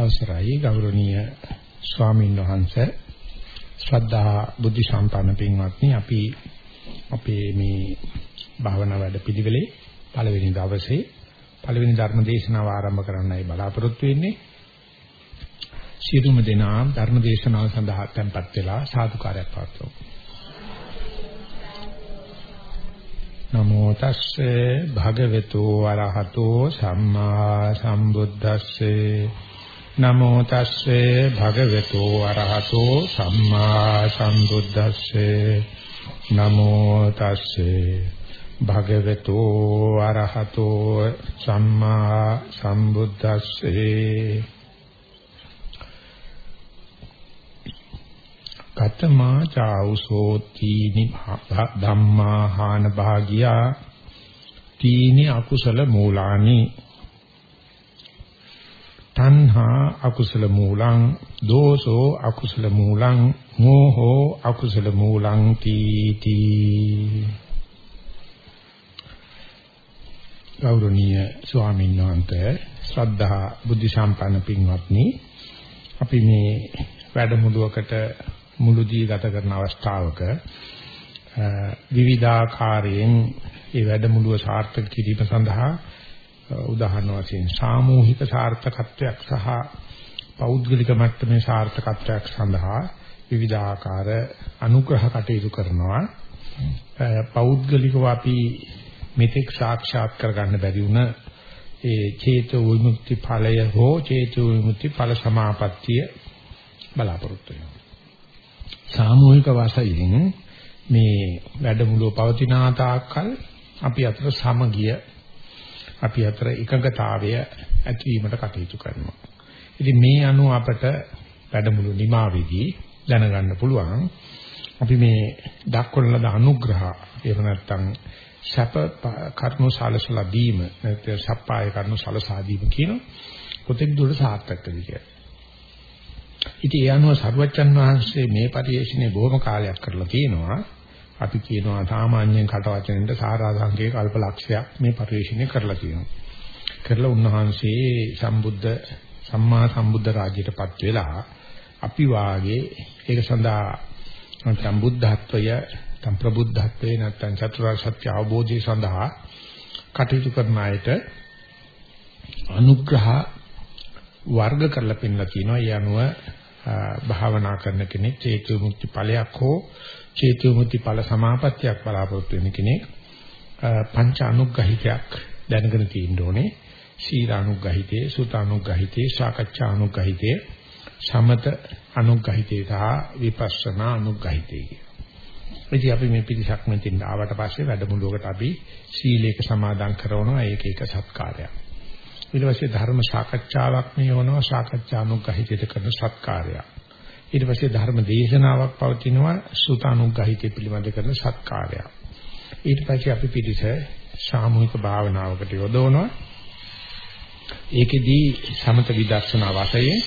අවසරයි ගෞරවනීය ස්වාමීන් වහන්සේ. ශ්‍රද්ධා බුද්ධ සම්පන්න පින්වත්නි අපි අපේ මේ භාවනා වැඩ පිළිවෙලේ පළවෙනි දවසේ පළවෙනි ධර්ම දේශනාව ආරම්භ කරන්නයි බලාපොරොත්තු වෙන්නේ. සියලුම දෙනා ධර්ම දේශනාව සඳහා tempත් වෙලා සාදුකාරයක් පවත්වමු. නමෝ තස්සේ භගවතු වරහතෝ සම්මා සම්බුද්දස්සේ නමෝ තස්සේ භගවතු අරහතෝ සම්මා සම්බුද්දස්සේ. නමෝ තස්සේ භගවතු අරහතෝ සම්මා සම්බුද්දස්සේ. කතමා චෞසෝ තීනි ධම්මා හාන භාගියා. තීනි අකුසල මූලානි තණ්හා අකුසල මූලං දෝසෝ අකුසල මූලං මෝහෝ අකුසල මූලං තීති ගෞරවනීය ස්වාමීන් වහන්සේ ශ්‍රද්ධා බුද්ධ සම්පන්න පින්වත්නි අපි මේ වැඩමුළුවකට මුළුදී ගත කරන අවස්ථාවක විවිධාකාරයෙන් මේ වැඩමුළුව සාර්ථක කිරීම සඳහා උදාහරණ වශයෙන් සාමූහික සාර්ථකත්වයක් සහ පෞද්ගලික මට්ටමේ සාර්ථකත්වයක් සඳහා විවිධාකාර අනුග්‍රහ කටයුතු කරනවා. පෞද්ගලිකව අපි මෙතෙක් සාක්ෂාත් කරගන්න බැරි වුණ ඒ චේතෝ විමුක්ති ඵලය හෝ චේතෝ විමුක්ති ඵල සමාපත්තිය බලාපොරොත්තු වෙනවා. සාමූහික වශයෙන් මේ වැඩමුළුව පවතින තාක්කල් අපි අතර සමගිය අපි අතර එකඟතාවය ඇතිවීමට කටයුතු කරනවා. ඉතින් මේ අනුව අපට වැඩමුළු නිමාවේදී දැනගන්න පුළුවන් අපි මේ දක්වන ලද අනුග්‍රහ එහෙම නැත්නම් සැප කර්ම සාලසලා දීම නැත්නම් සප්පාය කර්ම සලසා දීම කියන කොතෙක් දුරට සාර්ථක කියලා. ඉතින් ඒ අනුව සරුවච්චන් වහන්සේ මේ පරිශ්‍රණය බොහොම කාලයක් කරලා තියෙනවා. අපි කියනවා සාමාන්‍යයෙන් කට වචනෙන්ට සාරාංශකයේ කල්පලක්ෂයක් මේ පරිශ්‍රණය කරලා තියෙනවා. කරලා උන්වහන්සේ සම්බුද්ධ සම්මා සම්බුද්ධ රාජ්‍යයටපත් වෙලා අපි වාගේ ඒක සඳහා නැත්නම් බුද්ධත්වය නැත්නම් ප්‍රබුද්ධත්වය නැත්නම් චතුරාර්ය සත්‍ය අවබෝධය සඳහා කටයුතු කරන අයට අනුග්‍රහ වර්ග කරලා පෙන්නලා කියනවා. ඒ අනුව භාවනා කරන කෙනෙක් චේතු මුක්ති ඵලයක් හෝ චේතු මුක්ති ඵල සමාපත්තියක් බලාපොරොත්තු වෙන කෙනෙක් පංච අනුග්‍රහිතයක් දැනගෙන තියෙන්න ඕනේ. සීලානුග්‍රහිතේ, සුතානුග්‍රහිතේ, සාකච්ඡානුග්‍රහිතේ, සමත අනුග්‍රහිතේ සහ විපස්සනා අනුග්‍රහිතේ. ඉතින් අපි මේ පිටිසක් මෙතෙන් ආවට පස්සේ වැඩමුළුවකට අපි සීලේක සමාදන් කරනවා ඒක එක සත්කාරයක්. ඊට පස්සේ ධර්ම සාකච්ඡාවක් මේ වෙනවා සාකච්ඡානුග්‍රහිතයට කරන සත්කාරයක්. ඊට පස්සේ ධර්ම දේශනාවක් පවතිනවා සුතානුග්‍රහිතය පිළිබඳ කරන සත්කාරයක්. ඊට පස්සේ අපි පිටිස සාමූහික භාවනාවකට යොදවනවා. ඒකෙදී සමත විදර්ශනා වශයෙන්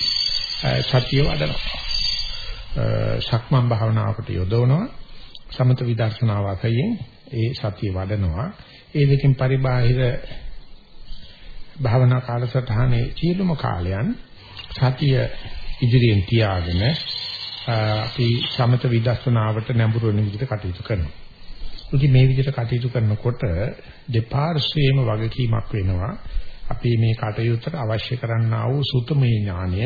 සතිය වඩනවා. සක්මන් භාවනාවකට යොදවනවා. සමත විදර්ශනා වශයෙන් ඒ සතිය වඩනවා. ඒ දෙකෙන් පරිබාහිර භාවනා කාලසටහනේ සියලුම කාලයන් සතිය ඉදිරියෙන් තියාගෙන අපි සමත විදර්ශනාවට නැඹුරු වෙන විදිහට කටයුතු කරනවා. ඉතින් මේ විදිහට කටයුතු කරනකොට දෙපාර්ශ්වයේම වගකීමක් වෙනවා. අපි මේ කටයුත්තට අවශ්‍ය කරන්නා වූ සුතමේ ඥානය,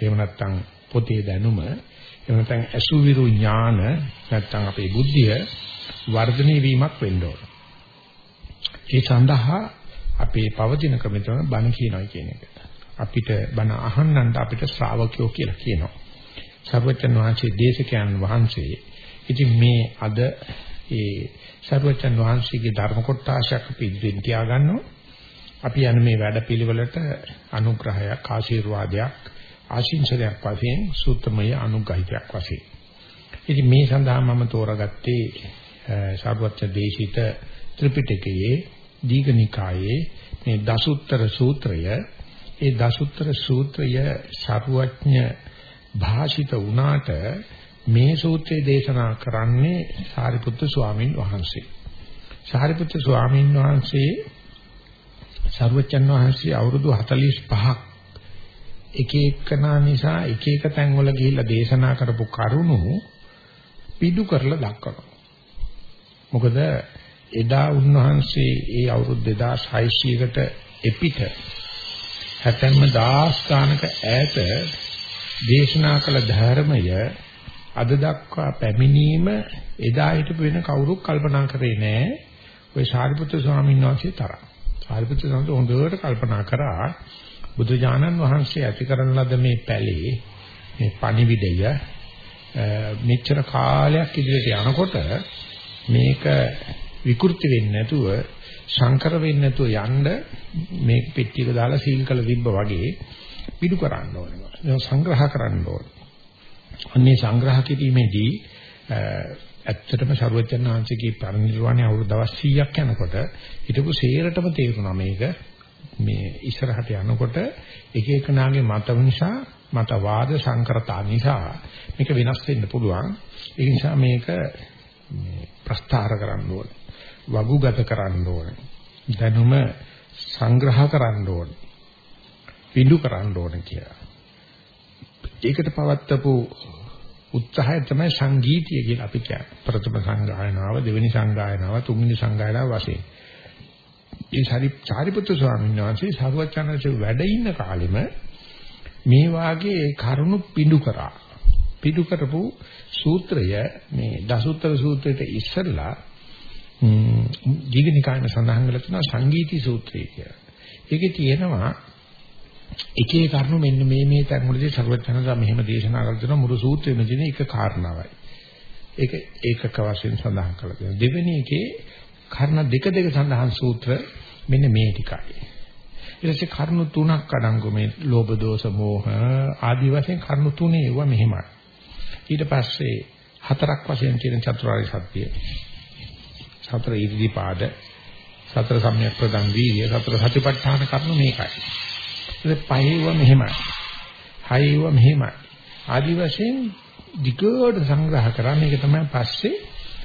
එහෙම නැත්නම් පොතේ දැනුම, එහෙම නැත්නම් අසුවිරු ඥාන, නැත්නම් අපේ බුද්ධිය වර්ධනය වීමක් වෙන්න ඕන. ඒ සඳහා අපේ පවතින ක්‍රමය තමයි බණ කියනවා කියන එක. අපිට බණ අහන්නන්ට අපිට ශ්‍රාවකයෝ කියලා කියනවා. සර්වචන් වහන්සේ දේශකයන් වහන්සේ. ඉතින් මේ අද ඒ සර්වචන් වහන්සේගේ ධර්ම කොටාශයක් අපි ඉදිරියෙන් තියාගන්නවා. අපි යන මේ වැඩපිළිවෙලට අනුග්‍රහයක් ආශිර්වාදයක් ආශිංසනයක් වශයෙන් සූත්‍රමය අනුග්‍රහිතයක් වශයෙන්. ඉතින් මේ සඳහා මම තෝරාගත්තේ සර්වචන් දේශිත ත්‍රිපිටකයේ දීඝනිකායේ මේ දසුත්තර සූත්‍රය ඒ දසුත්තර සූත්‍රය සරුවඥ භාෂිත වුණාට මේ සූත්‍රය දේශනා කරන්නේ සාරිපුත්තු ස්වාමීන් වහන්සේ. සාරිපුත්තු ස්වාමීන් වහන්සේ සරුවචන් වහන්සේ අවුරුදු 45ක් එක එකනා නිසා එක එක තැන්වල ගිහිල්ලා දේශනා කරපු කරුණු පිටු කරලා දක්වනවා. මොකද එදා උන්වහන්සේ ඒ අවුරුදු 2600කට එපිට හැතැම්ම දහස් ගානක ඈත දේශනා කළ ධර්මය අද දක්වා පැමිණීම එදා හිටපු වෙන කවුරුත් කල්පනා කරේ නෑ. ওই සාරිපුත්‍ර ස්වාමීන් වහන්සේ තරම්. සාරිපුත්‍ර ස්වාමීන් හොඳට කල්පනා කරා බුදු ඥානන් වහන්සේ ඇති කරන ලද මේ පැලේ මේ පණිවිඩය මෙච්චර කාලයක් ඉදිරියට යනකොට මේක විකෘති වෙන්නේ නැතුව සංකර වෙන්නේ නැතුව යන්න මේ පෙට්ටියක දාලා සීල් කළ තිබ්බ වගේ පිටු කරන්න ඕනේ. සංග්‍රහ කරන්න ඕනේ. අන්නේ සංග්‍රහ කිරීමේදී ඇත්තටම ਸਰවඥාන් වහන්සේගේ පරිනිර්වාණය අවුරුදු දවස් 100ක් යනකොට හිටපු සේරටම තේරුණා මේක මේ ඉස්සරහට යනකොට එක එක නාගේ මත නිසා මතවාද සංකරතා නිසා මේක වෙනස් වෙන්න පුළුවන් ඒ නිසා මේක ප්‍රස්තාර කරන්න ඕනේ වගුගත කරන්න ඕනේ දැනුම සංග්‍රහ කරන්න ඕනේ පිඬු කරන්න ඕනේ කියලා ඒකට පවත්තපු උත්සාහය තමයි සංගීතය කියලා අපි කියන්නේ. ප්‍රථම සංගායනාව, දෙවෙනි සංගායනාව, තුන්වෙනි සංගායනාව වශයෙන්. ඒ සරි චාරිපුත්‍ර ස්වාමීන් වහන්සේ සරුවචනන්සේ වැඩ ඉන්න කාලෙම මේ වාගේ කරුණු පිඬු කරා. පිඬු කරපු සූත්‍රය මේ දසුත්තර සූත්‍රයට ඉස්සෙල්ලා දීඝනිකායන සඳහන් කරලා තියෙනවා සංගීති සූත්‍රය කියලා. ඒකේ තියෙනවා එක එක කරුණු මෙන්න මේ මේ තැන් වලදී සර්වඥතා මෙහෙම දේශනා කරලා තියෙනවා මුළු සූත්‍රෙම තියෙන එක කාරණාවයි. ඒක ඒකක වශයෙන් සඳහන් කරලා තියෙනවා. දෙවෙනි එකේ කර්ණ දෙක දෙක සඳහන් සූත්‍ර මෙන්න මේ ටිකයි. ඊට පස්සේ කරුණු තුනක් අඩංගු මේ ලෝභ දෝෂ මෝහ ආදී වශයෙන් කරුණු තුනේ ඒවා මෙහෙමයි. ඊට පස්සේ හතරක් වශයෙන් කියන චතුරාර්ය සත්‍ය. සතර ඉරිදීපාද සතර සම්‍යක් ප්‍රදන් වීර්ය සතර සතිපට්ඨාන කරුණු මේකයි. ඊට පහේව මෙහෙමයි. හයේව මෙහෙමයි. ආදි වශයෙන් ධිකෝඩ සංග්‍රහ කරන්නේ ඒක තමයි පස්සේ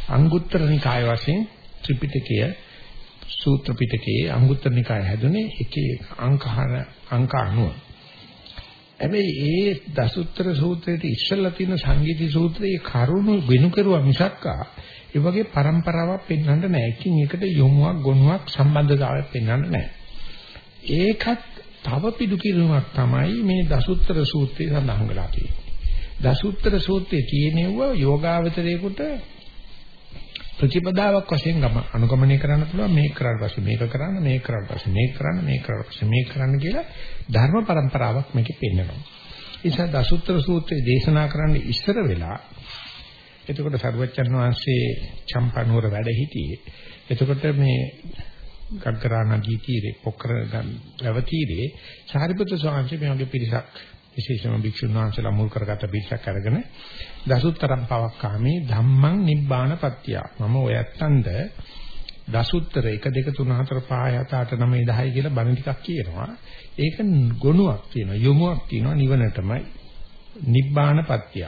අංගුත්තර නිකාය වශයෙන් ත්‍රිපිටකය සූත්‍ර පිටකයේ අංගුත්තර නිකාය හැදුනේ එකේ අංකහන අංක 90. හැබැයි ඒ දසුත්තර සූත්‍රයේ ඉස්සෙල්ලා තියෙන සංගීති සූත්‍රයේ කරුණු වෙනු කරුවා මිසක්කා ඒ වගේ પરම්පරාවක් පෙන්වන්න නැහැ. එකින් එකට යොමුවක් ගොනුවක් සම්බන්ධතාවයක් පෙන්වන්න නැහැ. ඒකත් තව පිටු කිරීමක් තමයි මේ දසුත්තර සූත්‍රයේ සඳහන් වෙලා තියෙන්නේ. දසුත්තර සූත්‍රයේ කියනෙව යෝගාවචරයේකට ප්‍රතිපදාවක් වශයෙන් ගම අනුගමනය කරන්න පුළුවන් මේක කරාට පස්සේ මේක කරන්න මේක කරාට පස්සේ මේක කරන්න මේක කරාට පස්සේ මේක කරන්න කියලා ධර්ම પરම්පරාවක් මේකෙ පෙන්වනවා. ඒ නිසා දසුත්තර සූත්‍රය දේශනා කරන්න ඉස්සර වෙලා එතකොට සර්වචන් වහන්සේ චම්පනුවර වැඩ හිටියේ. එතකොට මේ ගග්ගරා නදී තීරේ පොකර ගවතීරේ සාරිපුත්‍ර ස්වාමීන් වහන්සේ මේ වගේ පිරිසක් විශේෂම භික්ෂුන් වහන්සේලා මුල් කරගත්ත පිරිසක් අරගෙන දසුත්තරම් පවක්කාමේ ධම්මං නිබ්බාන පත්‍ය. මම ඔයත්තන්ද දසුත්තර 1 2 3 4 5 6 7 8 9 10 කියලා බණ ටිකක් කියනවා. ඒක ගොනුවක් තියෙනවා යොමුවක් තියෙනවා නිවනටමයි නිබ්බාන පත්‍ය.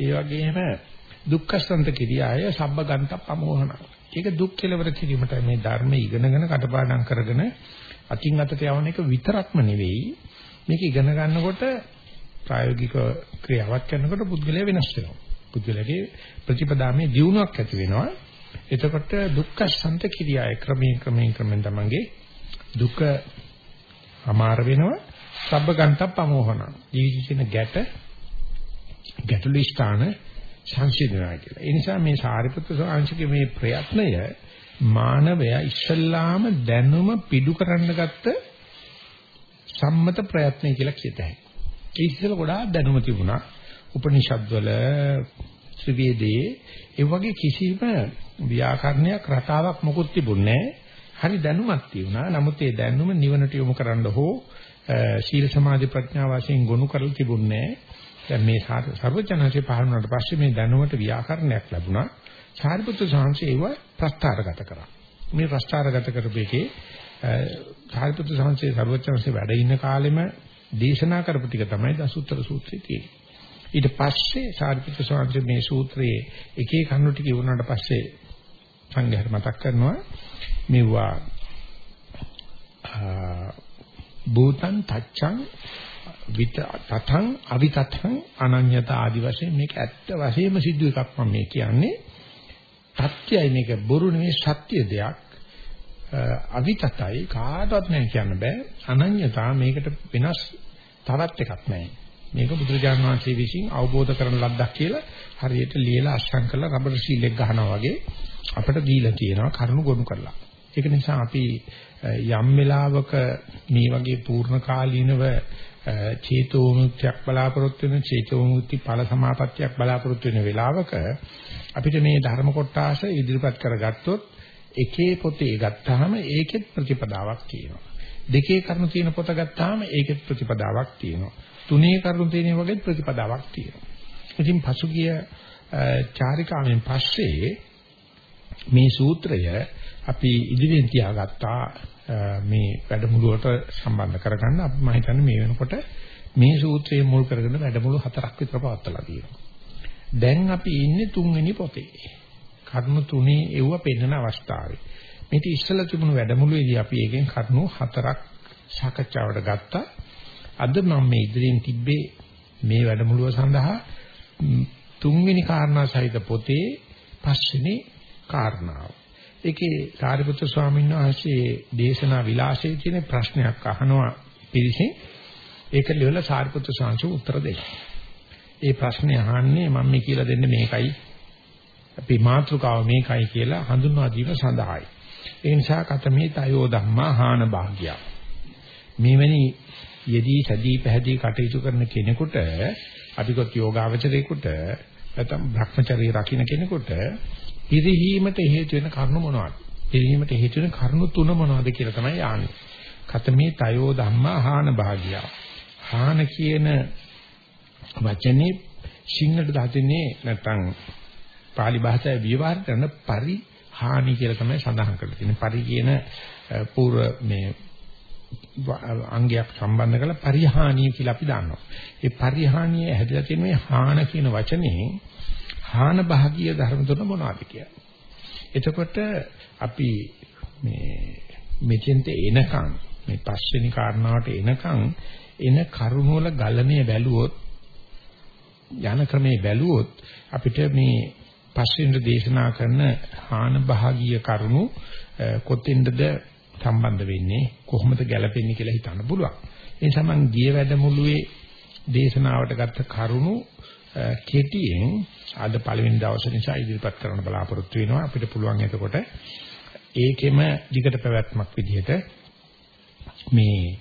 ඒ වගේම දුක්ඛසන්ත කිරියාය සබ්බගන්ත පමෝහන ඒක දුක් කෙලවර කිරීමට මේ ධර්ම ඉගෙනගෙන කටපාඩම් කරගෙන අකින් අතට යවන එක විතරක්ම නෙවෙයි මේක ඉගෙන ගන්නකොට ප්‍රායෝගික ක්‍රියාවක් කරනකොට පුද්ගලයා වෙනස් වෙනවා. පුද්ගලයාගේ ප්‍රතිපදාමේ දියුණුවක් ඇති වෙනවා. එතකොට දුක්ඛ සන්ත කිරියාය ක්‍රමයෙන් ක්‍රමයෙන් ක්‍රමෙන් තමන්ගේ දුක අමාර වෙනවා. සබ්බගන්ත පමෝහන. ජීවිතේ ගැට ගැටළු ස්ථාන සංසිඳනවා කියලා. ඒ නිසා මේ සාරිපුත්‍ර සාංශිකේ මේ ප්‍රයත්නය මානවයා ඉස්සල්ලාම දැනුම පිටු කරන්න ගත්ත සම්මත ප්‍රයත්නය කියලා කියත හැකියි. ඒ ඉස්සෙල්ලා ගොඩාක් දැනුම තිබුණා. උපනිෂද්වල ත්‍රිවේදයේ ඒ වගේ කිසිම ව්‍යාකරණයක් රටාවක් මොකුත් තිබුණේ හරි දැනුමක් තියුණා. නමුත් ඒ දැනුම නිවනට යොමු කරන්න හෝ සීල සමාධි ප්‍රඥා වශයෙන් ගොනු කරලා තිබුණේ දැන් මේ සර්වඥාන්සේ පහළ වුණාට පස්සේ මේ දැනුමට ව්‍යාකරණයක් ලැබුණා. සාරිපුත්‍ර සාංශේ ඒව ප්‍රස්තාරගත කරා. මේ ප්‍රස්තාරගත කරපේකේ සාරිපුත්‍ර සාංශේ සර්වඥාන්සේ වැඩ ඉන්න කාලෙම දේශනා කරපු ටික තමයි දසුත්තර සූත්‍රයේ තියෙන්නේ. ඊට පස්සේ සාරිපුත්‍ර සාංශේ මේ සූත්‍රයේ එකේ කන්නු ටික වුණාට පස්සේ සංඝයාට මතක් කරනවා මෙවුවා භූතං තච්ඡං විත තතං අවිතතං අනඤ්‍යත ආදි වශයෙන් මේක ඇත්ත වශයෙන්ම සිද්ධ එකක් මම මේ කියන්නේ. සත්‍යයි මේක. බොරු නෙවෙයි සත්‍ය දෙයක්. අවිතතයි. කාටවත් නෑ කියන්න බෑ. අනඤ්‍යතා මේකට වෙනස් තවත් එකක් නෑ මේක බුදුරජාණන් වහන්සේ විසින් අවබෝධ කරන ලද්දක් කියලා හරියට ලියලා අස්සම් කරලා රබර් සීලෙක් ගහනවා වගේ අපිට දීලා තියෙනවා කරුණු ගොනු කරලා. ඒක නිසා අපි යම් වෙලාවක මේ වගේ පූර්ණ කාලීනව චේතෝ මුක්තියක් බලාපොරොත්තු වෙන චේතෝ මුක්ති ඵල සමාපත්තියක් බලාපොරොත්තු වෙන වෙලාවක අපිට මේ ධර්ම කොටාස ඉදිරිපත් කරගත්තොත් එකේ පොතේ ගත්තාම ඒකෙත් ප්‍රතිපදාවක් තියෙනවා. දෙකේ කරුණු තියෙන පොත ගත්තාම ඒකෙත් ප්‍රතිපදාවක් තියෙනවා. තුනේ කරුණු තියෙන වගේ ප්‍රතිපදාවක් තියෙනවා. ඉතින් පසුගිය චාරිකාවෙන් පස්සේ මේ සූත්‍රය අපි ඉදිරියෙන් තියාගත්තා මේ වැඩමුළුවට සම්බන්ධ කරගන්න අපි මම හිතන්නේ මේ වෙනකොට මේ සූත්‍රයේ මුල් කරගෙන වැඩමුළු හතරක් විතර පවත්වලා තියෙනවා. දැන් අපි ඉන්නේ තුන්වෙනි පොතේ. කර්ම තුනේ එව්ව පෙන්වන අවස්ථාවේ. මේක ඉස්සලා තිබුණු වැඩමුළුවේදී අපි එකෙන් කරුණු හතරක් සාකච්ඡාවට ගත්තා. අද මම මේ ඉදිරියෙන් තිබ්බේ මේ වැඩමුළුව සඳහා තුන්වෙනි කාරණා සහිත පොතේ පස්වෙනි කාරණාව. ඒකේ සාරිපුත්‍ර ස්වාමීන් වහන්සේ දේශනා විලාසයේ තියෙන ප්‍රශ්නයක් අහනවා පිළිසින් ඒක ලියලා සාරිපුත්‍ර ස්වාමීන් උත්තර දෙනවා. ඒ ප්‍රශ්නේ අහන්නේ මම මේ කියලා දෙන්නේ මේකයි අපි මාතෘකාව මේකයි කියලා හඳුන්වා දීම සඳහායි. ඒ නිසා කතමේ තයෝ ධම්මා හාන භාග්‍ය. මේවැනි යෙදී සදී පැහැදී කටයුතු කරන කෙනෙකුට අධිගත යෝගාවචරේකට නැත්නම් භ්‍රමචර්ය රකින්න කෙනෙකුට පිරිහීමට හේතු වෙන කරුණු මොනවද? පිරිහීමට හේතු වෙන කරුණු තුන මොනවද කියලා තමයි ආන්නේ. කතමේ තයෝ ධම්මා හාන භාග්‍ය. හාන කියන වචනේ සිංහලට දාන්නේ නැත්නම් pāli භාෂාවේ විවහාර කරන පරිහානි කියලා තමයි සඳහන් කරලා තියෙන්නේ. පරි කියන පූර්ව මේ අංගයක් සම්බන්ධ කරලා පරිහානිය කියලා අපි දන්නවා. ඒ පරිහානිය හැදලා තියෙන මේ හාන කියන වචනේ හාන භාගීය ධර්ම තුන මොනවද කියලා. එතකොට අපි මේ මෙතෙන්ට එනකන් මේ පස්වෙනි කාරණාවට එනකන් එන කරුණ වල ගලණය බැලුවොත් යන ක්‍රමේ බැලුවොත් අපිට මේ පස්වෙනිද දේශනා කරන හාන භාගීය කරුණු කොතෙන්ද සම්බන්ධ වෙන්නේ කොහොමද ගැලපෙන්නේ කියලා හිතන්න පුළුවන්. ඒ නිසා මම ගිය වැඩමුළුවේ දේශනාවට ගත්ත කරුණු කෙටියෙන් අද පළවෙනි දවසේ නිසා ඉදිරිපත් කරන්න බලාපොරොත්තු වෙනවා. අපිට පුළුවන් එතකොට ඒකෙම දිගට පැවැත්මක් විදිහට මේ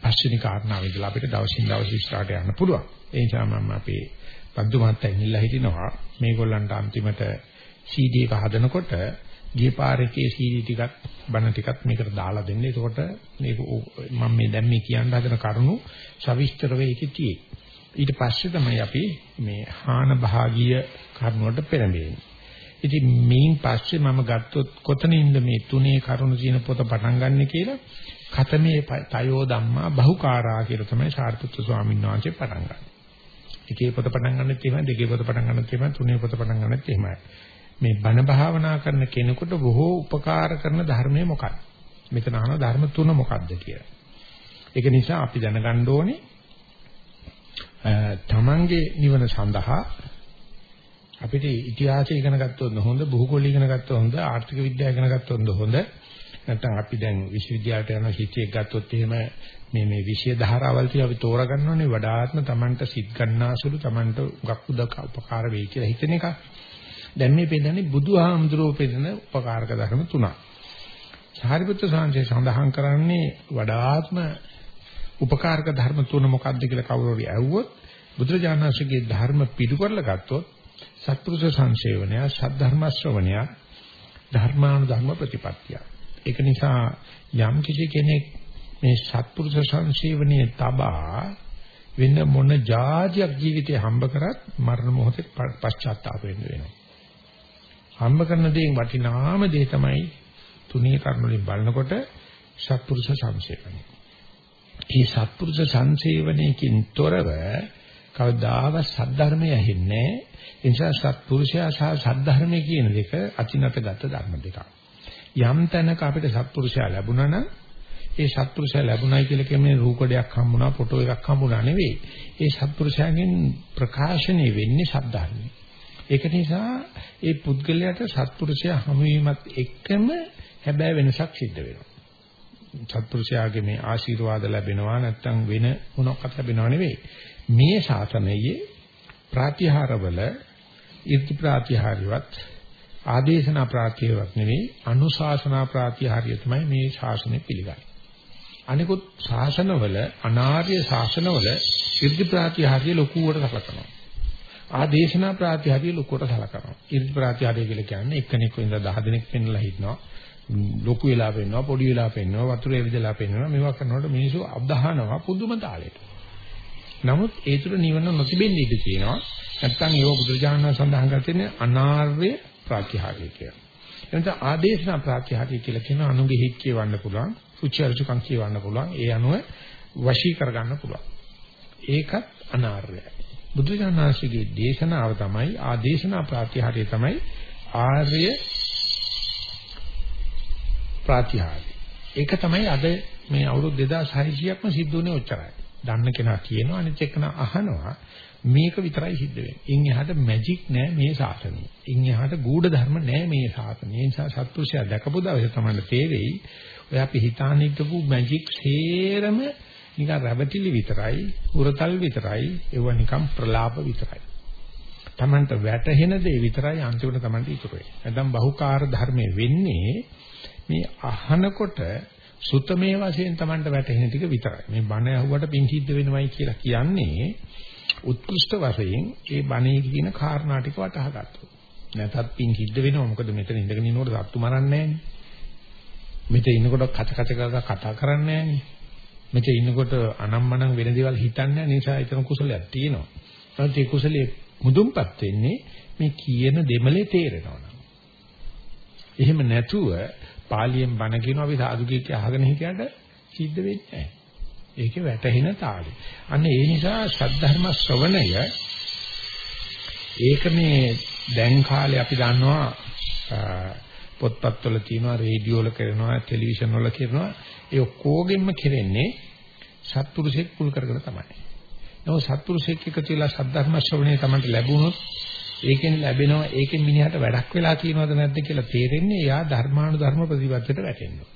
පස්වෙනි කාරණාව ඉදලා අපිට දවසින් දවස ඉස්සරහට යන්න පුළුවන්. ඒ නිසා මම අපේ පද්දු මහත්තයා ඉන්නලා හිටිනවා මේගොල්ලන්ට අන්තිමට CD එක හදනකොට ගිය පාරේ CD ටිකක් බණ ටිකක් මේකට දාලා දෙන්න. එතකොට මේක මම මේ දැන් මේ කියන්න හදන කරුණු සවිස්තර වෙයිකේ තියෙයි. ඊට පස්සේ තමයි අපි මේ හාන භාගීය කරුණ වලට පෙරඹෙන්නේ. ඉතින් මේන් පස්සේ මම ගත්තොත් කොතනින්ද මේ තුනේ කරුණු කියන පොත පටන් ගන්නෙ කියලා කතමේ තයෝ ධම්මා බහුකාරා කියලා තමයි සාරිපුත්‍ර ස්වාමීන් වහන්සේ පටන් ගන්නේ. එකේ පොත පටන් ගන්නෙත් එහෙමයි දෙකේ පොත පටන් ගන්නෙත් එහෙමයි තුනේ පොත පටන් ගන්නෙත් එහෙමයි. මේ බණ භාවනා කරන කෙනෙකුට බොහෝ උපකාර කරන ධර්මය මොකක්ද? මෙතන අහන ධර්ම තුන මොකක්ද කියලා. ඒක නිසා අපි දැනගන්න ඕනේ තමන්ගේ නිවන සඳහා අපිට ඉතිහාසය ඉගෙන ගත්තොත් හොඳ භූගෝල ඉගෙන ගත්තොත් හොඳ ආර්ථික විද්‍යාව ඉගෙන ගත්තොත් හොඳ නැත්නම් අපි දැන් විශ්වවිද්‍යාලයට යන හිතියෙක් ගත්තොත් එහෙම මේ මේ විෂය ධාරාවල් තිය අපි තෝරා ගන්නෝනේ වඩාත්ම Tamanට සිත් ගන්නාසුළු Tamanට උගක් උදක උපකාර වෙයි කියලා හිතන එක. දැන් මේ පෙන්නන්නේ බුදුහාමුදුරුවෝ පෙන්නන උපකාරක ධර්ම තුනක්. සාරිපුත්‍ර සාංශය සඳහන් කරන්නේ වඩාත්ම උපකාරක ධර්ම තුන මොකක්ද කියලා කවුරු හරි ඇහුවොත් බුදුරජාණන්සේගේ ධර්ම පිටු කරලා ගත්තොත් සත්පුරුෂ සංසේවනය සද්ධර්ම ශ්‍රවණය ධර්මාන ධර්ම ප්‍රතිපත්තිය. ඒක නිසා යම් කිසි කෙනෙක් මේ සත්පුරුෂ සංසේවනයේ තබා වෙන මොන જાතියක් ජීවිතේ හම්බ කරත් මරණ මොහොතේ පශ්චාත්තාප වෙන්න වෙනවා. හම්බ කරන දේෙන් වටිනාම දේ තමයි තුනී කර්ම වලින් බලනකොට සත්පුරුෂ සංසේවනය. මේ සත්පුරුෂ සංසේවනයකින් තොරව කවදාවත් සද්ධර්මය ඇහෙන්නේ නැහැ. ඒ නිසා සත්පුරුෂයා සහ සද්ධර්මය කියන දෙක අචිනතගත ධර්ම දෙකක්. යම් තැනක අපිට සත්පුරුෂයා ලැබුණා නම් ඒ සත්පුරුෂයා ලැබුණයි කියලා කියන්නේ රූකඩයක් හම්බුණා, ෆොටෝ එකක් හම්බුණා නෙවෙයි. ඒ සත්පුරුෂයාගෙන් ප්‍රකාශනය වෙන්නේ සද්ධාර්මය. ඒක නිසා ඒ පුද්ගලයාට සත්පුරුෂයා හමු වීමත් එක්කම හැබැයි වෙනසක් සිද්ධ වෙනවා. සත්පුරුෂයාගේ මේ ආශිර්වාද ලැබෙනවා නැත්නම් වෙන මොනක්වත් ලැබෙනව නෙවෙයි. මේ ශාසනයේ ප්‍රාතිහාරවල ඉර්ති ප්‍රාතිහාරියවත් ආදේශනා ප්‍රාතිහාරියවත් නෙවෙයි අනුශාසනා ප්‍රාතිහාරිය තමයි මේ ශාසනය පිළිගන්නේ. අනිකුත් ශාසනවල අනාර්ය ශාසනවල ඉර්ති ප්‍රාතිහාරිය ලොකුවට සලකනවා. ආදේශනා ප්‍රාතිහාරිය ලොකුවට සලකනවා. ඉර්ති ප්‍රාතිහාරිය කියලා කියන්නේ එක්කෙනෙක් වෙනදා 10 දෙනෙක් පෙන්ලා හිටනවා. ලොකු වෙලා පෙන්නවා පොඩි වෙලා පෙන්නවා වතුර එවිදලා පෙන්නවා මේවා කරනකොට මිනිස්සු අබ්දහනවා පුදුම තාලෙට. නමුත් ඒ තුර නිවන නොතිබෙන්න ඉඩ තියෙනවා. නැත්තම් ඒව බුදුරජාණන් සඳහන් කරන්නේ අනාර්ය ප්‍රාතිහාර්ය කියලා. එතන ආදේශනා ප්‍රාතිහාර්ය කියලා කියන අනුගේ හිත් කියවන්න පුළුවන්, සුචිර්චුකම් කියවන්න පුළුවන්. ඒ අනුව වශී කරගන්න පුළුවන්. ඒකත් අනාර්යයි. බුදුරජාණන්සේගේ දේශනාව තමයි ආදේශනා ප්‍රාතිහාර්ය තමයි ආර්ය ප්‍රාතිහාර්ය. ඒක තමයි අද මේ අවුරුදු 2600ක්ම සිද්ධ වුණේ ඔච්චරයි. දන්න කෙනා කියනවා අනිත් එක්කන අහනවා මේක විතරයි සිද්ධ වෙන්නේ. ඉන් එහාට මැජික් නෑ මේ සාසනේ. ඉන් එහාට ගූඪ ධර්ම නෑ මේ සාසනේ. ඒ නිසා සත්පුරුෂයා දැකපු දවසේ තමයි තේරෙයි. ඔය අපි හිතාන ඉඳපු මැජික් සේරම නිකන් රැවටිලි විතරයි, උරතල් විතරයි, ඒව නිකන් ප්‍රලාප විතරයි. Tamanට වැටහෙන දේ විතරයි අන්තිමට Tamanට ඉතුරු වෙන්නේ. නැත්නම් බහුකාර්ය ධර්මයේ වෙන්නේ මේ අහනකොට සුතමේ වශයෙන් Tamanට වැටහෙන ටික විතරයි. මේ බණ ඇහුවට පිං සිද්ධ වෙනවයි කියලා කියන්නේ උත්කෘෂ්ඨ වශයෙන් ඒ බණේ කියන කාරණා ටික වටහා ගන්නවා. නැතත් පිං සිද්ධ වෙනවා. මොකද මෙතන ඉඳගෙන ඉන්නකොට සත්තු මරන්නේ මෙතන ඉන්නකොට කච කච කරලා කතා කරන්නේ මෙතන ඉන්නකොට අනම්මනම් වෙන දේවල් හිතන්නේ නිසා ඊතන කුසලයක් තියෙනවා. නමුත් ඒ කුසලයේ මුදුන්පත් වෙන්නේ මේ කියන දෙමලේ තේරෙනවා. එහෙම නැතුව පාලියෙන් බණ කියනවා අපි සාදු කීක අහගෙන හිටියට සිද්ධ වෙන්නේ නැහැ. ඒකේ වැටහෙන තාලෙ. අන්න ඒ නිසා සද්ධර්ම ශ්‍රවණය ඒක මේ දැන් කාලේ අපි දන්නවා පොත්පත්වල තියෙනවා රේඩියෝ වල කරනවා ටෙලිවිෂන් වල කරනවා ඒ ඔක්කොගෙම කෙරෙන්නේ සත්පුරුෂෙක් පුල් කරගෙන තමයි. නමුත් සත්පුරුෂෙක් එකතු වෙලා සද්ධර්ම ශ්‍රවණය තමයි ලැබුණොත් ඒකෙන් ලැබෙනවා ඒකෙන් මිනිහට වැඩක් වෙලා තියෙනවද නැද්ද කියලා තේරෙන්නේ එයා ධර්මානුධර්ම ප්‍රතිපත්තියට වැටෙනවා.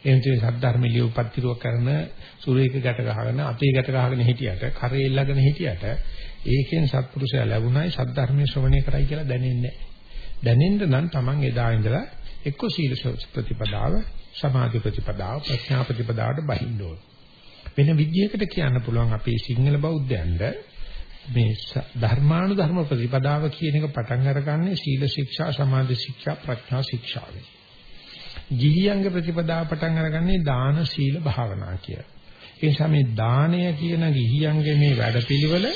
එහෙනම් මේ සද්ධර්ම ලියුපත්තිරුව කරන සූර්යයක ගැට ගහගෙන අතේ ගැට ගහගෙන හිටියට කරේ ඊළඟන හිටියට ඒකෙන් සත්පුරුෂයා ලැබුණයි සද්ධර්මයේ ශ්‍රවණය කරයි කියලා දැනෙන්නේ දැනෙන්න නම් Taman එදා ඉඳලා එක්ක සීල ප්‍රතිපදාව සමාධි ප්‍රතිපදාව ප්‍රඥා ප්‍රතිපදාවට බහින්න ඕන. වෙන විදියකට කියන්න පුළුවන් අපේ සිංහල බෞද්ධයන්ට මේ ධර්මානුධර්ම ප්‍රතිපදාව කියන එක පටන් අරගන්නේ සීල ශික්ෂා සමාධි ශික්ෂා ප්‍රඥා ශික්ෂාවෙන්. ගිහියංග ප්‍රතිපදාව පටන් අරගන්නේ දාන සීල භාවනා කිය. ඒ නිසා මේ දානය කියන ගිහියංගේ මේ වැඩපිළිවෙල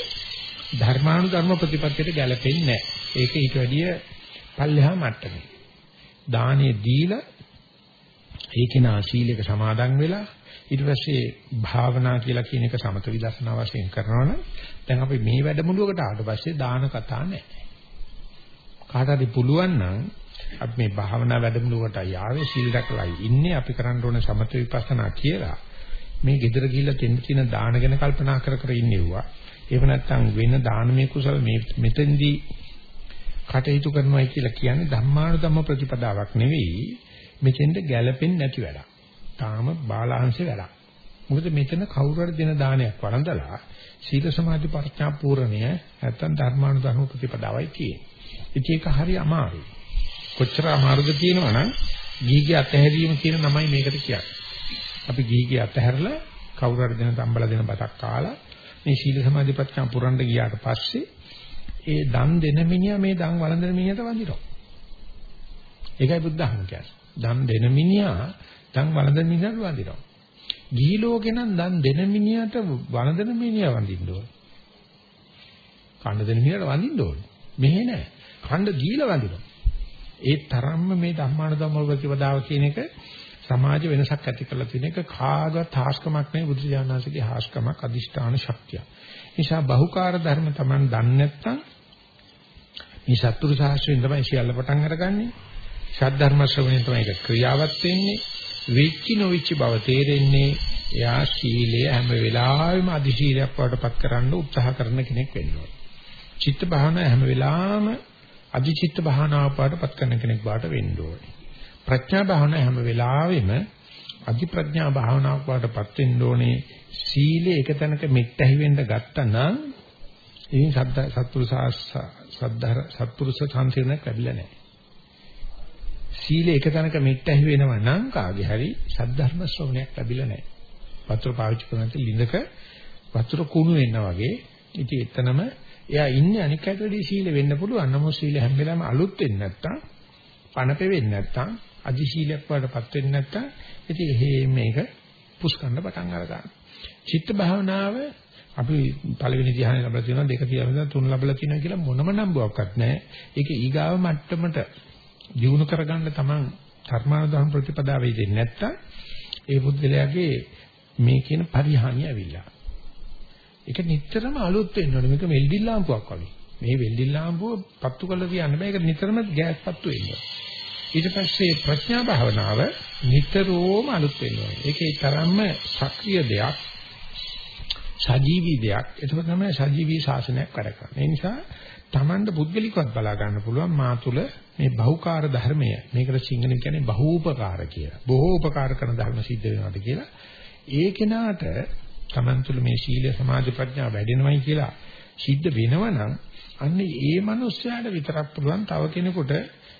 ධර්මානුධර්ම ප්‍රතිපත්තියට ගැලපෙන්නේ නැහැ. ඒක ඊට වැඩිය පල්ලෙහා මට්ටමේ. දානේ දීලා ඒකේනා සීලයක සමාදන් වෙලා ඊට පස්සේ භාවනා කියලා කියන එක සමත විදර්ශනා වශයෙන් කරනවනම් දැන් අපි මේ වැඩමුළුවකට ආවට පස්සේ දාන කතා නැහැ. කාට හරි පුළුවන් නම් අපි මේ භාවනා වැඩමුළුවට යාවේ සීල් රැකලායි ඉන්නේ අපි කරන්න ඕන සමත විපස්සනා කියලා මේ gedara ගිහිල්ලා දෙන්න තියෙන දාන ගැන කල්පනා කර කර ඉන්නේවා. එහෙම නැත්නම් වෙන දානමය කුසල මේ මෙතෙන්දී කටයුතු කරනවායි කියලා කියන්නේ ධම්මානුධම්ම ප්‍රතිපදාවක් නෙවෙයි මෙතෙන්ද ගැළපෙන්නේ නැති වැඩක්. තාම බාලාංශේ වැඩක්. මොකද මෙතන කවුරු හරි දෙන දානයක් වළඳලා සීල සමාධි ප්‍රඥා පූර්ණය නැත්තම් ධර්මානුධර්ම ප්‍රතිපදාවයි කියන්නේ. ඒක හරි අමාරුයි. කොච්චර අමාරුද කියනවනම් ගීගේ අතහැරීම කියන නමයි මේකට කියන්නේ. අපි ගීගේ අතහැරලා කවුරු හරි දෙන තම්බල දෙන බතක් කාලා මේ සීල සමාධි ප්‍රඥා පුරන්න ගියාට පස්සේ ඒ දන් දෙන මිනිහා මේ දන් වළඳන මිනිහට වඳිනවා. ඒකයි බුද්ධ ධර්ම කියන්නේ. දන් දෙන මිනිහා දන් වළඳන මිනිහට වඳිනවා. ගිහි ලෝකේ නම් දන් දෙන මිනිහට වළඳන මිනිහා වඳින්න ඕන. කණ්ඩ දෙන මිනිහට වඳින්න ඕන. මෙහෙ නෑ. කණ්ඩ දීලා වඳිනවා. ඒ තරම්ම මේ ධර්මාන ධම්ම ප්‍රතිපදාව කියන එක සමාජ වෙනසක් ඇති කරලා තියෙන එක කාගවත් හාස්කමක් නෙවෙයි බුදු දානසගේ හාස්කමක් අදිෂ්ඨාන ශක්තිය. නිසා බහුකාර්ය ධර්ම Taman දන්නේ නැත්නම් මේ සත්පුරු සාස්ත්‍රයෙන් තමයි සියල්ල පටන් අරගන්නේ. ශාද්ධර්ම ශ්‍රවණයෙන් තමයි ඒක ක්‍රියාවත් වෙන්නේ. වෙච්චි නොවිච්ච බව තේරෙන්නේ එයා සීලය හැම වෙලාවෙම අධිශීලයක් වඩටපත් කරන්න උත්සාහ කරන කෙනෙක් වෙන්න ඕනේ. චිත්ත භාවනාව හැම වෙලාවෙම අධිචිත්ත භාවනාව වඩටපත් කරන කෙනෙක් වාට වෙන්න ඕනේ. ප්‍රඥා භාවනාව හැම වෙලාවෙම අධි ප්‍රඥා භාවනාවක් වඩටපත් වෙන්න ඕනේ. සීලය එක තැනක මෙට්ටහි වෙන්න ගත්තා නම් ඉතින් සත්පුරුෂ සද්ධාර සත්පුරුෂ සංසීර්ණයක් ලැබිලා නැහැ. සීල එක තැනක මෙට්ටහි වෙනවා නම් කාගේ හරි සද්ධර්ම ශ්‍රවණයක් ලැබිලා නැහැ. වතුර පාවිච්චි කරනකොට ලිඳක වතුර කුණු වෙනවා වගේ. ඉතින් එතනම එයා ඉන්නේ අනික් අයට වැඩි සීල වෙන්න පුළුවන්. නමුත් සීල හැම වෙලාවෙම අලුත් වෙන්නේ නැත්තම්, පණපෙ වෙන්නේ නැත්තම්, අදි සීලයක් වඩපත් වෙන්නේ නැත්තම්, ඉතින් එහෙ මේක පුස්කන්න පටන් අර ගන්නවා. චිත්ත භාවනාව අපි පළවෙනි ධ්‍යානෙ ලැබලා තියෙනවා දෙක තියෙනවා තුන ලැබලා තියෙනවා කියලා මොනම නම්බුවක්වත් නැහැ. ඒක ඊගාව මට්ටමට දිනු කරගන්න තමන් ධර්මානුධර්ම ප්‍රතිපදාවේ දෙන්නේ නැත්තම් ඒ බුද්ධලයාගේ මේ කියන පරිහානිය ඇවිල්ලා. ඒක නිතරම අලුත් වෙන්න ඕනේ. මේක වෙල්ඩින් ලාම්පුවක් වගේ. මේ වෙල්ඩින් ලාම්පුව පත්තු කරලා තියන්න බෑ. ඒක නිතරම ගෑස් පත්තු වෙන්න. ඊට පස්සේ ප්‍රඥා භාවනාව නිතරම අලුත් වෙන්න ඕනේ. ඒකේ තරම්ම සක්‍රීය දෙයක් සජීවී දෙයක්. ඒක තමයි සජීවී ශාසනයක් වැඩ කරන්නේ. ඒ නිසා Tamanda පුද්ගලිකවත් බලා ගන්න පුළුවන් මා තුල මේ බහුකාර්ය ධර්මය. මේකට සිංහලෙන් කියන්නේ බහූපකාර කියලා. බොහෝ උපකාර කරන ධර්ම සිද්ධ වෙනවාද කියලා. ඒ කෙනාට Taman තුල මේ සීල සමාධි ප්‍රඥා වැඩෙනවයි කියලා සිද්ධ වෙනවනම් අන්න ඒ මනුස්සයාට විතරක් පුළුවන් තව කෙනෙකුට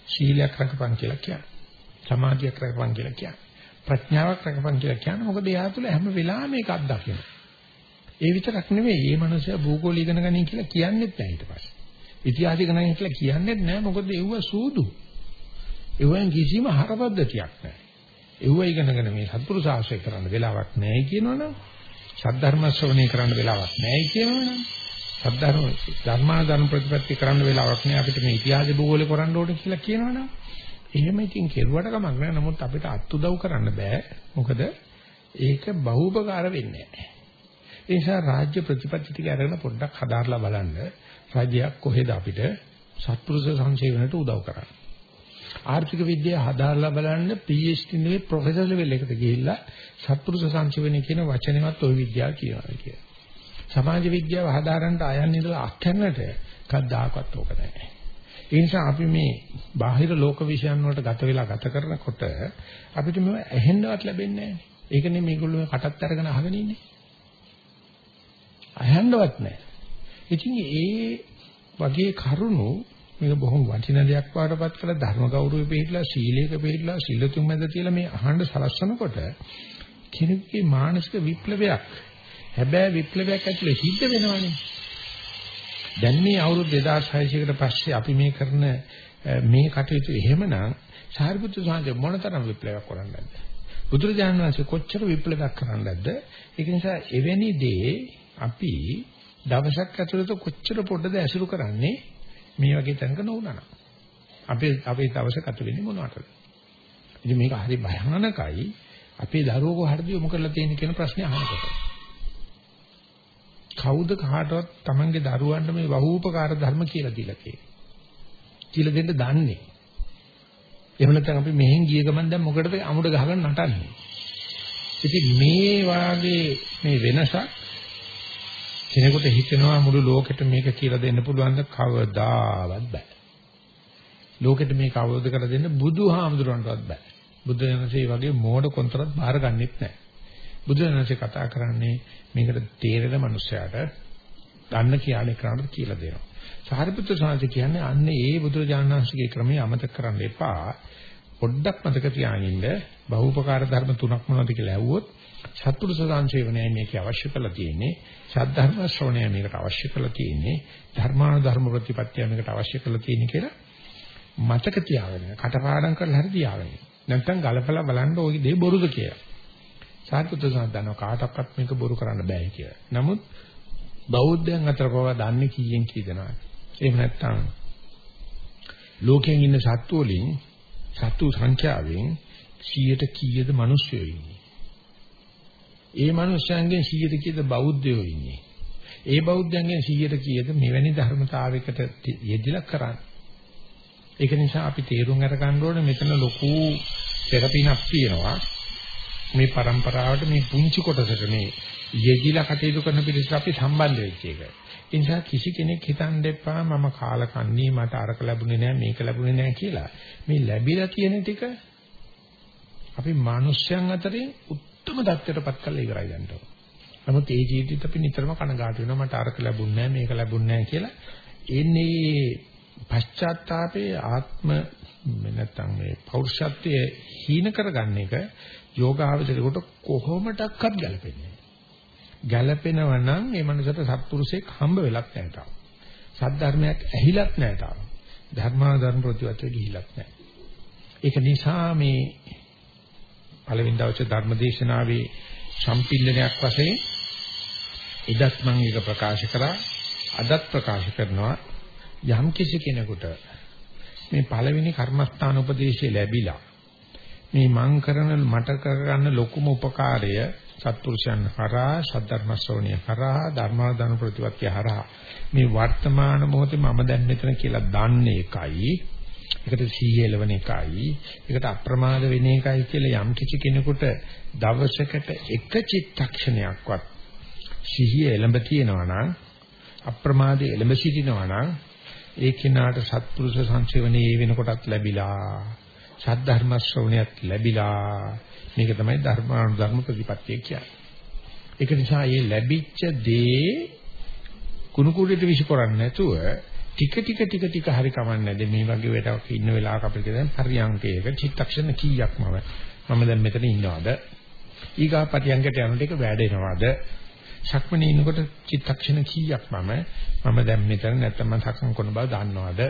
සීලයක් රැකපන් කියලා කියන්නේ. සමාධියක් රැකපන් කියලා කියන්නේ. ප්‍රඥාවක් රැකපන් කියලා කියන්නේ මොකද එයා තුළ හැම වෙලාවෙම මේක අත්දකිනවා. ඒ විතරක් නෙවෙයි මේ මනුස්සයා භූගෝල ඉගෙන ගන්න කියලා කියන්නේත් නැහැ ඊට පස්සේ. ඉතිහාස ඉගෙන ගන්න කියලා කියන්නේත් නැහැ මොකද ඒව සූදු. ඒවෙන් කිසිම හරපද්ධතියක් නැහැ. ඒව ඉගෙනගෙන මේ සත්පුරුෂ ආශ්‍රය කරන්න වෙලාවක් නැහැ කියනවනම් සද්ධර්ම ශ්‍රවණය කරන්න වෙලාවක් නැහැ කියනවනම් සද්ධර්ම ධර්මාධර්ම ප්‍රතිපත්ති කරන්න වෙලාවක් නැහැ අපිට මේ ඉතිහාස භූගෝලේ කරන්න ඕනේ කියලා කියනවනම් එහෙම ඉතින් කෙරුවට කමක් නැහැ නමුත් අපිට අත් උදව් කරන්න බෑ. මොකද ඒක බහූපකාර වෙන්නේ නැහැ ඒ නිසා රාජ්‍ය ප්‍රතිපත්ති ටික අරගෙන පොඩ්ඩක් හදාarලා බලන්න. රාජ්‍යයක් කොහෙද අපිට සත්පුරුෂ සංසේවනට උදව් කරන්නේ. ආර්ථික විද්‍යාව හදාarලා බලන්න PhD නෙවෙයි ප්‍රොෆෙසර් ලෙවල් එකට ගිහිල්ලා සත්පුරුෂ සංසේවනය කියන වචනේවත් ওই විද්‍යාව කියනවා කියලා. සමාජ විද්‍යාව හදාරන්න අයන් ඉඳලා අක්කන්නට කද්දාකවත් ඕක නැහැ. ඒ නිසා අපි මේ බාහිර ලෝක විශ්යන් වලට ගත වෙලා ගත කරනකොට අපිට මේව ඇහෙන්නවත් ලැබෙන්නේ නැහැ. ඒකනේ මේගොල්ලෝ මේ කටත් අරගෙන අහගෙන ඉන්නේ. අහන්නවත් නැහැ. ඉතින් ඒ වගේ කරුණු මේක බොහොම වටින දෙයක් වඩපත් කළ ධර්ම ගෞරවය පිළිලා සීලයක පිළිලා සීලතුන් මැද තියලා මේ අහන්න සලස්සනකොට කෙනෙකුගේ මානසික විප්ලවයක් හැබැයි විප්ලවයක් ඇතුලේ සිද්ධ වෙනවනේ. දැන් මේ අවුරුදු 2600කට පස්සේ අපි මේ කරන මේ කටයුතු එහෙමනම් සාරිපුත්‍ර සාන්ත මොනතරම් විප්ලවයක් කරන්නද? බුදුරජාණන් වහන්සේ කොච්චර විප්ලවයක් කරන්නද? ඒක නිසා එවැනි දේ අපි දවසක් ඇතුළත කොච්චර පොඩද ඇසුරු කරන්නේ මේ වගේ තැනක නොවුනනම්. අපේ අපේ දවස ගත වෙන්නේ මොනවටද? ඉතින් මේක හරි භයානකයි. අපේ දරුවෝ කොහටද යොමු කරලා තියෙන්නේ කියන ප්‍රශ්නේ අහනකොට. කවුද කාටවත් Tamange දරුවන්ට මේ වහූපකාර ධර්ම කියලා දීලා තියෙන්නේ? කියලා දෙන්න දන්නේ. එහෙම නැත්නම් අපි මෙහෙන් ගිය ගමන් දැන් මොකටද අමුඩ ගහගෙන නටන්නේ? ඉතින් මේ වාගේ මේ වෙනසක් කෙනෙකුට හිතෙනවා මුළු ලෝකෙට මේක කියලා දෙන්න පුළුවන් ද කවදාවත් බෑ. ලෝකෙට මේක අවබෝධ කර දෙන්න බුදුහාමුදුරන්ටවත් බෑ. බුදුරජාණන්සේ වගේ මෝඩ කොන්තරත් බාර ගන්නෙත් නෑ. බුදුරජාණන්සේ කතා කරන්නේ මේකට තේරෙන මනුස්සයාට ගන්න කියන්නේ කරාට කියලා දෙනවා. සාරිපුත්‍ර සාන්ති කියන්නේ අන්න ඒ බුදුරජාණන්සේගේ ක්‍රමයේ අමතක කරන්න එපා. පොඩ්ඩක් මතක තියාගන්න බහූපකාර ධර්ම තුනක් මොනවද කියලා ඇහුවොත් සත්පුරුෂ සංසේවනයයි මේක අවශ්‍ය කරලා තියෙන්නේ. සද්ධර්ම ශ්‍රවණය මේකට අවශ්‍ය කරලා තියෙන්නේ. ධර්මානුධර්ම ප්‍රතිපත්තිය මේකට අවශ්‍ය කරලා තියෙන්නේ කියලා මතක තියාගන්න. කටපාඩම් කරලා හරි තියාගන්න. නැත්නම් ගලපලා බලන්න ওই දේ බොරුද කියලා. සාරිපුත්‍ර සාන්තන කාටවත් මේක බොරු කරන්න බෑ කියලා. නමුත් බෞද්ධයන් අතර පවා දන්නේ කීයෙන් කී දෙනාද? එහෙම නැත්නම් ලෝකයෙන් ඉන්න සත්තු වලින් සත්තු සංඛ්‍යාවෙන් 100ට කීයද මිනිස්සු ඉන්නේ? ඒ මනුස්සයන්ගෙන් 100ට කීයද බෞද්ධයෝ ඉන්නේ? ඒ බෞද්ධයන්ගෙන් 100ට කීයද මෙවැනි ධර්මතාවයකට යෙදිලා කරන්නේ? ඒක නිසා අපි තේරුම් අරගන්න ඕනේ මෙතන ලොකු තෙරපිනක් තියෙනවා. මේ પરම්පරාවට මේ පුංචි කොටසට මේ යෙදිලා කටයුතු කරන පිළිස අපි සම්බන්ධ වෙච්ච එක. ඒ නිසා කිසි කෙනෙක් හිතන්න එපා මම කාලකන්ණී මට අරක ලැබුණේ නැහැ මේක ලැබුණේ නැහැ කියලා. මේ ලැබිලා තියෙන ටික අපි මිනිස්යන් අතරින් උත්තරම தත්ත්වයටපත් කරලා ඉවරයි ගන්න ඕන. නමුත් ඒ ජීවිතෙත් අපි නිතරම කනගාටු වෙනවා මට අරක ලැබුණේ නැහැ මේක ලැබුණේ නැහැ කියලා. එන්නේ පශ්චාත්තාපයේ ආත්ම නැත්තම් මේ පෞරුෂත්වයේ හීන කරගන්න එක යෝගාවචරයට කොහොමඩක්වත් ගැලපෙන්නේ ගැලපෙනව නම් ඒ මනුස්සට සත්පුරුෂයෙක් හම්බ වෙලක් නැහැ තාම. සද්ධර්මයක් ඇහිලත් නැහැ තාම. ධර්මාධර්ම ප්‍රතිවත්ව ගිහිලත් නැහැ. ඒක නිසා මේ පළවෙනි දවසේ ධර්මදේශනාවේ සම්පිල්ලනයක් වශයෙන් ඉදත් මම ඒක ප්‍රකාශ කරා. අදත් ප්‍රකාශ කරනවා යම් කිසි කෙනෙකුට මේ පළවෙනි කර්මස්ථාන උපදේශය ලැබිලා මේ මං කරන මට කරගන්න ලොකුම උපකාරය සත්පුරුෂයන් හරහා සද්ධර්ම ශ්‍රවණිය හරහා ධර්මාදාන ප්‍රතිපත්තිය හරහා. මේ වර්තමාන මොහොතේ මම දැන් මෙතන කියලා දන්නේ එකයි. ඒකට සීයේ ලැබෙන එකයි ඒකට අප්‍රමාද වෙන එකයි කියලා යම් කිසි කෙනෙකුට දවසකට එක චිත්තක්ෂණයක්වත් සිහිය එළඹ තියෙනවා නම් අප්‍රමාදයේ එළඹ සිටිනවා නම් ඒ කෙනාට සත්පුරුෂ සංසේවනයේ වෙනකොටත් ලැබිලා සද්ධර්ම ශ්‍රවණයක් ලැබිලා මේක තමයි ධර්මානුධර්ම ප්‍රතිපත්තිය කියන්නේ. ඒක නිසා මේ ලැබිච්ච දේ කුණු කුඩේට විසිකරන්නේ නැතුව ටික ටික ටික ටික හරි කමන්නේ නැද මේ වගේ වෙලාවක ඉන්න වෙලාවක අපිට දැන් පරියන්කයක චිත්තක්ෂණ කීයක් මම? මම දැන් මෙතන ඉන්නවද? ඊගා පරියන්කට යනකොට ඒක වැඩෙනවද? සක්මනේ ඉන්නකොට චිත්තක්ෂණ කීයක් මම? මම දැන් මෙතන නැත්තම් මම සක්මන් කරන බව දන්නවද?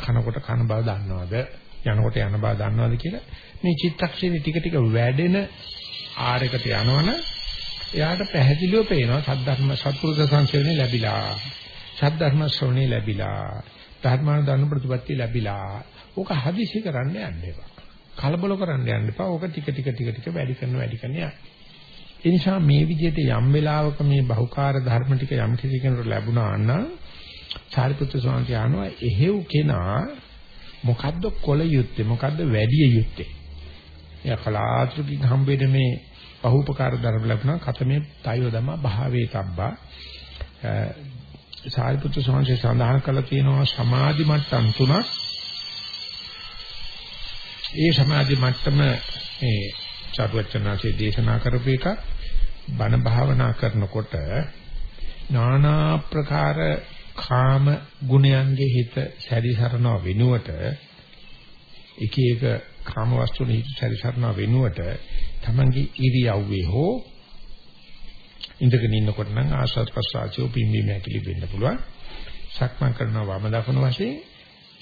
කනකොට කන බව දන්නවද? යනකොට යන බව දන්නවද කියලා? මේ චිත්තක්ෂණේ ටික ටික වැඩෙන ආරයකට යනවන එයාට පැහැදිලිව පේනවා සද්ධර්ම සත්පුරුෂ සංසේවනේ ලැබිලා. සද්ධර්ම ශ්‍රවණේ ලැබිලා ධර්මානුධර්ම ප්‍රතිපත්තිය ලැබිලා ඕක හදිසි කරන්න යන්න එපා. කලබල කරන්න යන්න එපා. ඕක ටික ටික ටික ටික වැඩි කරන වැඩි කරන යන්න. ඒ නිසා මේ විදිහට යම් වෙලාවක මේ බහුකාර්ය ධර්ම ටික යම් කිසි කෙනෙකුට ලැබුණා නම් සාරිපුත්‍ර ස්වාමීන් වහන්සේ අහනවා එහෙව් කෙනා මොකද්ද කොල යුත්තේ? මොකද්ද වැඩි යුත්තේ? එයා කලාතුරකින් හම්බෙන්නේ මේ බහූපකාර ධර්ම ලැබුණා. කතමේ තයෝ දම භාවේ තබ්බා. සාරිපුත්‍ර ස්වාමීන් වහන්සේ සඳහන් කළා තියෙනවා සමාධි මට්ටම් තුනක්. ඒ සමාධි මට්ටම මේ චතුවචනාසේ දේශනා කරපු එක බණ භාවනා කරනකොට নানা ප්‍රකාර කාම ගුණයන්ගේ හිත සැරිසරනව වෙනුවට එක එක කාම වස්තුන් හිත සැරිසරනව වෙනුවට තමන්ගේ ඉරියව්වේ හෝ ඉඳගෙන ඉන්නකොට නම් ආස්වාද ප්‍රසආචෝ පිම්බීම ඇකිලි වෙන්න පුළුවන් සක්මන් කරනවා වම දකුණු වශයෙන්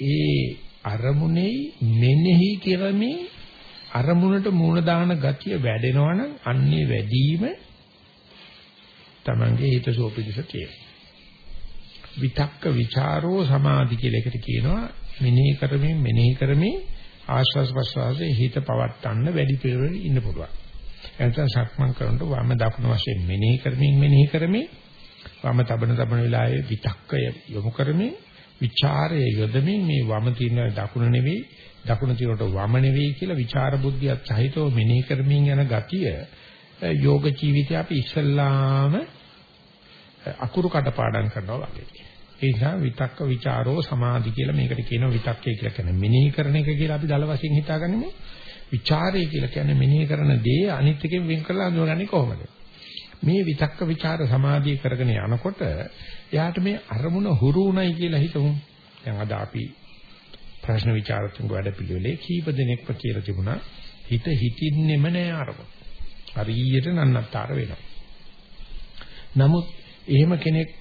ඒ අරමුණේ මෙනෙහි කරමින් අරමුණට මූණ දාන ගතිය වැඩෙනවනම් අන්නේ වැඩිම Tamange හිත සෝපිදිස කියනවා. විතක්ක ਵਿਚාරෝ සමාධි කියලා එකට කියනවා මෙනෙහි කරමින් මෙනෙහි කරමින් ආශ්වාස ප්‍රශ්වාසයේ හිත පවත්තන්න වැඩි පිළිවෙල ඉන්න පුළුවන්. නැත්නම් සක්මන් කරනකොට වම දකුණ වශයෙන් මෙනෙහි කරමින් මෙනෙහි කරමින් වම තබන තබන වෙලාවේ විතක්කය යොමු කරමින් විචාරයේ යොදමින් මේ වම තියෙන දකුණ නෙවෙයි දකුණ තියෙනට වම නෙවෙයි කියලා විචාර බුද්ධියත් සහිතව මෙනෙහි කරමින් යන ගතිය යෝග ජීවිතය අපි ඉස්සල්ලාම අකුරු කඩපාඩම් කරනවා වගේ. ඒ නිසා විතක්ක ਵਿਚාරෝ සමාධි කියලා මේකට කියනවා විතක්කය කියලා කියන්නේ මෙනෙහි කරන එක කියලා අපි දල වශයෙන් හිතාගන්නේ විචාරය කියලා කියන්නේ මෙනෙහි කරන දේ අනිත් එකෙන් වෙන් කරලා හඳුනගන්නේ කොහොමද? මේ විතක්ක ਵਿਚාර සමාධිය කරගෙන යනකොට එයාට මේ අරමුණ හුරු උණයි කියලා හිතමු. දැන් අද අපි ප්‍රශ්න විචාරතුංග වැඩ පිළිවෙලේ කීප දෙනෙක්ව කියලා තිබුණා හිත හිතින්නෙම නෑ අරමුණ. හරියට නන්නත්තර වෙනවා. නමුත් එහෙම කෙනෙක්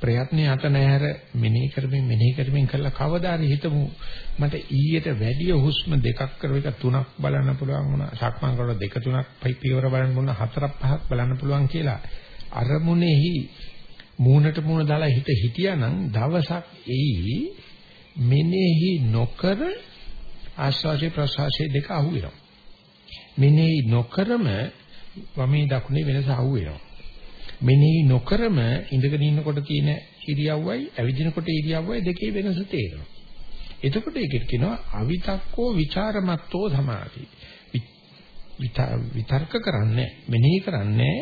ප්‍රයත්නය අත නැහැර මෙනෙහි කරමින් මෙනෙහි කරමින් කළා කවදාද හිතමු මට ඊයට වැඩිය හුස්ම දෙකක් කර එක තුනක් බලන්න පුළුවන් වුණා සක්මන් කරලා දෙක තුනක් පියවර බලන්න වුණා හතරක් පහක් බලන්න පුළුවන් කියලා අරමුණෙහි මූණට මූණ දාලා හිත හිටියානම් දවසක් එයි මෙනෙහි නොකර ආස්වාසේ ප්‍රසවාසයේ දෙක අහු වෙනවා. මෙනෙහි නොකරම වමේ දකුණේ වෙනස අහු වෙනවා. මෙනෙහි නොකරම ඉඳගෙන ඉන්නකොට තියෙන ඉරියව්වයි ඇවිදිනකොට ඉරියව්වයි දෙකේ වෙනස තේරෙනවා. එතකොට ඒකට කියනවා අවිතක්කෝ ਵਿਚාරමත්තෝ සමාධි. විතර්ක කරන්නේ මෙනෙහි කරන්නේ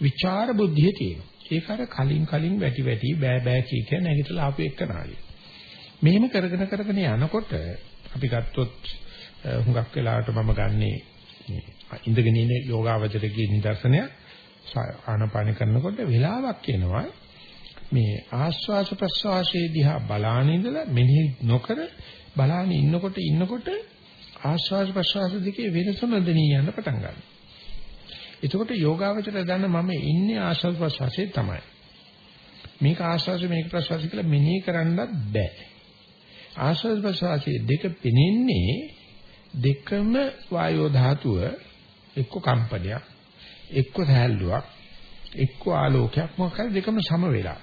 විචාර බුද්ධිය තියෙනවා. ඒක අර කලින් කලින් වැටි වැටි බෑ බෑ කිය කිය නැගිටලා ආපු එකනාගේ. මෙහෙම කරගෙන කරගෙන යනකොට අපි ගත්තොත් හුඟක් වෙලාවට මම ගන්නේ මේ ඉඳගෙන ඉන්න යෝගාවචරයේ නිදර්ශනය ආනපාන කරනකොට වෙලාවක් එනවා මේ ආස්වාස ප්‍රස්වාසයේ දිහා බලාන ඉඳලා මෙනෙහි නොකර බලාන ඉන්නකොට ඉන්නකොට ආස්වාස ප්‍රස්වාස දෙකේ වෙනස නොදෙනී යන පටන් ගන්නවා. එතකොට යෝගාවචරය දන්න මම ඉන්නේ ආස්වාස ප්‍රස්වාසයේ තමයි. මේක ආස්වාස මේක ප්‍රස්වාස කියලා මෙනෙහි කරන්නත් බෑ. ආස්වාස ප්‍රස්වාසයේ දෙක පෙනෙන්නේ දෙකම වායෝ ධාතුව එක්ක කම්පනයක් එක්ක සහැල්ලුවක් එක්ක ආලෝකයක් මොකක්ද දෙකම සම වෙලා.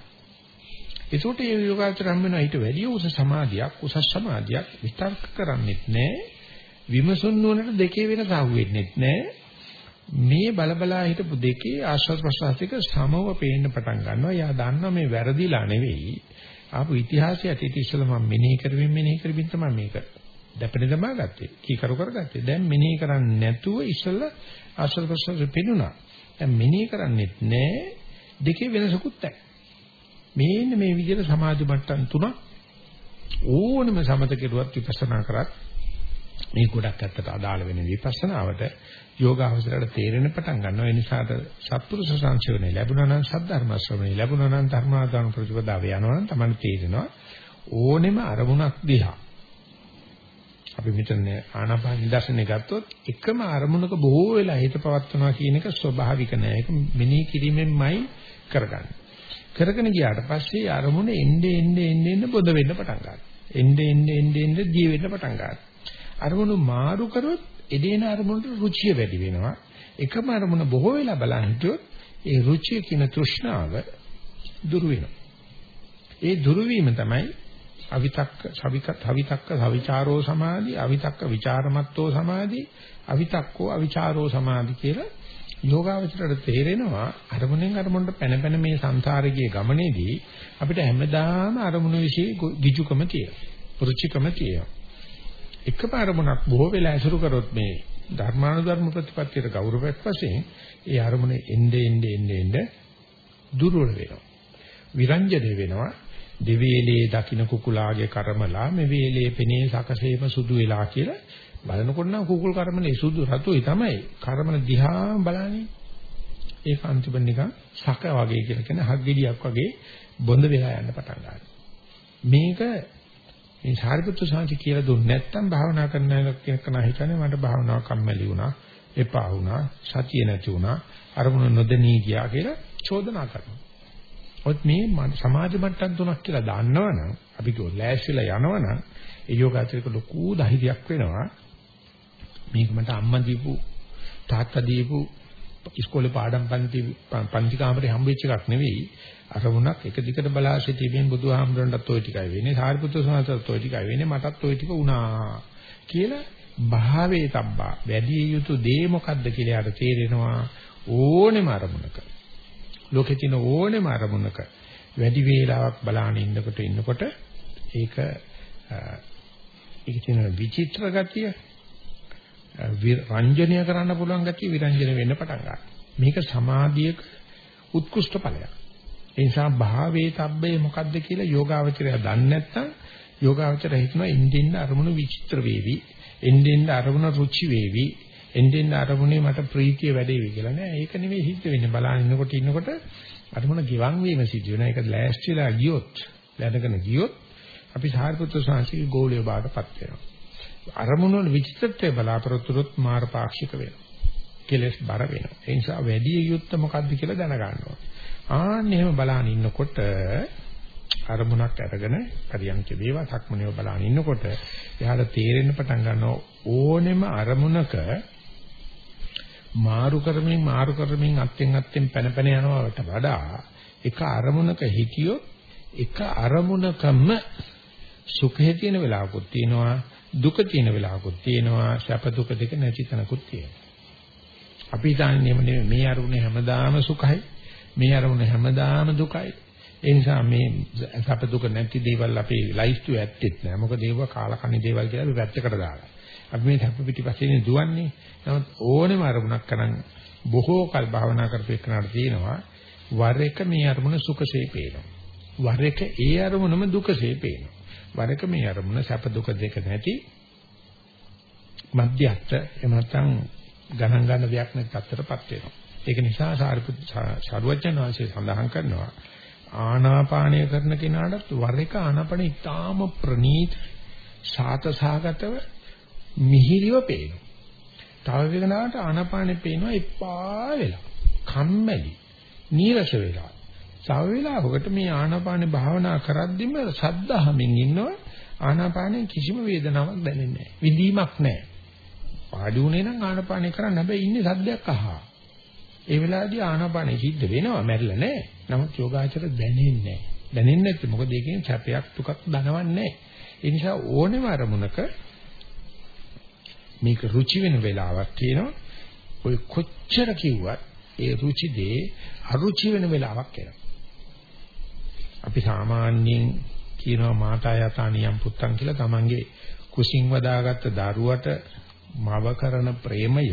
ඒකට මේ යෝගාචර හම් වෙනවා ඊට වැඩිය උස සමාධියක් උසස් සමාධියක් විතර්ක කරන්නෙත් නැහැ. විමසුන් නුවණට දෙකේ වෙනස අහුවෙන්නෙත් නැහැ. මේ බලබලා හිටපු දෙකේ ආශ්වාස ප්‍රශ්වාසික සමව පේන්න පටන් ගන්නවා. යා දන්නවා මේ වැරදිලා නෙවෙයි. ආපු ඉතිහාසය ඇටිට ඉස්සෙල්ලා මම මෙනෙහි කරමින් මෙනෙහි කරමින් තමයි මේක දැපෙන දමා ගත්තේ. කීකරු කරගත්තේ. දැන් මෙනෙහි කරන්නේ නැතුව ඉස්සෙල්ලා ආශ්වාස ප්‍රශ්වාස පෙන්නුණා. දැන් මෙනෙහි කරන්නේත් නැහැ. දෙකේ වෙනසකුත් නැහැ. මේන්න මේ විදිහට සමාධි මට්ටම් තුනක් ඕනම සමත කෙරුවත් විපස්සනා කරත් මේ ගොඩක් ඇත්තට අදාළ වෙන විපස්සනාවට යෝගාවචරයට තේරෙන පටන් ගන්නවා. ඒ නිසාද සත්පුරුෂ සංසයෝනේ ලැබුණා නම් සද්ධර්ම ශ්‍රවණේ ලැබුණා නම් ධර්මාදාන ප්‍රතිපදාව යනවා නම් තමයි තේරෙනවා ඕනෙම අරමුණක් දිහා අපි මෙතන ආනාපාන නිදර්ශනේ ගත්තොත් එකම අරමුණක බොහෝ වෙලා හිත පවත්වනවා කියන එක ස්වභාවික නෑ. ඒක මෙනෙහි කිරීමෙන්මයි කරගන්නේ. කරගෙන ගියාට පස්සේ අරමුණ එන්නේ එන්නේ එන්නේ එන්නේ බොද වෙන්න පටන් ගන්නවා. එන්නේ එන්නේ එන්නේ එන්නේ දී වෙන්න පටන් ගන්නවා. අරමුණු මාරු කරොත් එදේන අරමුණට රුචිය වැඩි වෙනවා. එකම අරමුණ බොහෝ වෙලා බලන් හිටියොත් ඒ රුචිය කියන තෘෂ්ණාව දුරු වෙනවා. ඒ දුරු වීම තමයි අවිතක්ක සවිකත් හවිතක්ක සවිචාරෝ සමාධි අවිතක්ක ਵਿਚාරමත්ෝ සමාධි අවිතක්කෝ අවිචාරෝ සමාධි කියලා යෝගාවචරයට තේරෙනවා අරමුණෙන් අරමුණට පැන පැන මේ සංසාරයේ ගමනේදී අපිට හැමදාම අරමුණ વિશે ගිජුකම තියෙනවා රුචිකම තියෙනවා. එකම අරමුණක් බොහෝ වෙලා ඇසුරු කරොත් මේ ධර්මානුධර්ම ප්‍රතිපත්තියට ගෞරවයක් වශයෙන් ඒ අරමුණේ එnde එnde එnde දුර්වල වෙනවා. විරංජන වෙනවා. දෙවේලේ දකින්න කුකුලාගේ කර්මලා මේ වේලේ පෙනේ සකසේම සුදු වෙලා කියලා බලනකොට නම් කුකුල් කර්මනේ සුදු රතුයි තමයි. කර්මන දිහා බලන්නේ. ඒක අන්තිම නිකන් සක වගේ කියලා කියන හග්ගෙඩියක් වගේ බොඳ වෙලා යන්න පටන් ගන්නවා. මේක මේ සාරිපුත්‍ර සාංශි කියලා දුන්නේ නැත්නම් භාවනා කරන කෙනා හිතන්නේ මට භාවනාව කම්මැලි වුණා, එපා වුණා, සතිය නැති වුණා, අරමුණ නොදෙනී ගියා කියලා චෝදනා කරනවා. ඔත් මේ සමාජ මට්ටම් තුනක් කියලා දාන්නවනම් අපි කිව්ව ලෑස්තිලා යනවනම් ඒ යෝගාචරික ලොකු ධෛර්යයක් වෙනවා. මේක මට අම්මා දීපු තාත්තා දීපු ඉස්කෝලේ පාඩම් පන්ති පන්ති කාමරේ හම්බෙච්ච එකක් නෙවෙයි අරමුණක් එක දිගට බලා සිටීමෙන් බුදුහාමුදුරන්ටත් ওই ටිකයි වෙන්නේ සාරිපුත්‍ර සාන්තත් ওই ටිකයි වෙන්නේ මටත් ওই ටික වුණා කියලා භාවේ තබ්බා වැඩි යුතු දේ මොකද්ද කියලා යාට තේරෙනවා ඕනෙම අරමුණක ලෝකේ තියෙන ඕනෙම අරමුණක වැඩි වේලාවක් බලාගෙන ඉන්නකොට ඉන්නකොට ඒක ඒක තියෙන විචිත්‍ර ගතිය රංජනීය කරන්න පුළුවන් ගතිය විරංජන වෙන්න පටන් ගන්නවා. මේක සමාධියක උත්කෘෂ්ඨ ඵලයක්. ඒ නිසා භාවේ තබ්බේ මොකද්ද කියලා යෝගාවචරය දන්නේ නැත්නම් යෝගාවචරය හිතනවා ඉන්දින්න අරමුණු විචිත්‍ර වේවි. ඉන්දින්න අරමුණ රුචි වේවි. ඉන්දින්න අරමුණේ මට ප්‍රීතිය වැඩේවි කියලා නෑ. ඒක නෙමෙයි සිද්ධ වෙන්නේ. බලන්න ඉන්නකොට ඉන්නකොට අරමුණ ගිවන් වීම සිද්ධ වෙනවා. ඒක ලෑස්තිලා ගියොත්, දැනගෙන ගියොත් අපි සාරිපුත්‍ර සාංශික ගෝලිය බාටපත් වෙනවා. අරමුණු වල විචිත්‍රත්වය බලාපොරොත්තුරුත් මාර පාක්ෂික වෙනවා. කෙලස් බර වෙනවා. ඒ නිසා වැඩි යුත්ත මොකද්ද කියලා දැනගන්නවා. ආන්න එහෙම බලන ඉන්නකොට අරමුණක් අරගෙන පරියන්ක වේවා සක්මනේව බලන ඉන්නකොට එයාට තේරෙන්න පටන් ගන්නවා ඕනෙම අරමුණක මාරු කරමින් මාරු කරමින් අත්ෙන් අත්ෙන් පැන පැන යනවට වඩා එක අරමුණක හිටියොත් එක අරමුණකම සුඛය තියෙන වෙලාවකුත් තියෙනවා දුක තියෙන වෙලාවකුත් තියෙනවා සැප දුක දෙක නැති තැනකුත් තියෙනවා අපි හිතන්නේ මේ අරමුණේ හැමදාම සුඛයි මේ අරමුණ හැමදාම දුකයි. ඒ නිසා මේ සැප දුක නැති දේවල් අපේ ලයිස්තු ඇත්තෙත් නෑ. මොකද ඒව කාලකණ්ණි දේවල් කියලා අපි පැත්තකට දාලා. අපි මේ සැප පිටිපස්සේ දුවන්නේ. නමුත් ඕනෙම අරමුණක් කරන් බොහෝ කල් භාවනා කරපේකනට තියෙනවා වර එක මේ අරමුණ සුඛසේ පේනවා. වර එක ඒ අරමුණම දුකසේ පේනවා. වර එක මේ අරමුණ සැප දුක දෙක නැති මධ්‍යස්ථ එහෙම නැත්නම් ගණන් ගන්න දෙයක් නැති තත්ත්වයටපත් වෙනවා. ඒක නිසා සාරිපුත් සරුවචන වාසිය සඳහන් කරනවා ආනාපානය කරන කෙනාට වර එක ආනාපාන ඉතාම ප්‍රනීත සාතසහගතව මිහිරිව පේනවා. තව වෙනාට ආනාපානෙ පේනවා එපා වෙලා. කම්මැලි. නීරස වෙලා. තව වෙලාවකට මේ ආනාපානෙ භාවනා කරද්දිම සද්දාහමින් ඉන්නවා ආනාපානෙ කිසිම වේදනාවක් දැනෙන්නේ නැහැ. විඳීමක් නැහැ. පාඩි උනේ නම් ආනාපානෙ කරන්න හැබැයි ඉන්නේ සද්දයක් අහා. ඒ වෙලාවේදී ආනාපානෙ සිද්ධ වෙනවා මැරිලා නැහැ. නමුත් යෝගාචර දැනෙන්නේ නැහැ. දැනෙන්නේ නැත්නම් මොකද ඒකෙන් සැපයක් දුකක් දනවන්නේ නැහැ. ඒ නිසා ඕනෙම අරමුණක මේක රුචි වෙන වෙලාවක් තියෙනවා. ඔය කොච්චර කිව්වත් ඒ රුචි දේ අරුචි වෙන වෙලාවක් එනවා. අපි සාමාන්‍යයෙන් කියනවා මාතා යතා නියම් පුත්තන් කියලා තමන්ගේ කුසින් වදාගත්ත දරුවට මව කරන ප්‍රේමය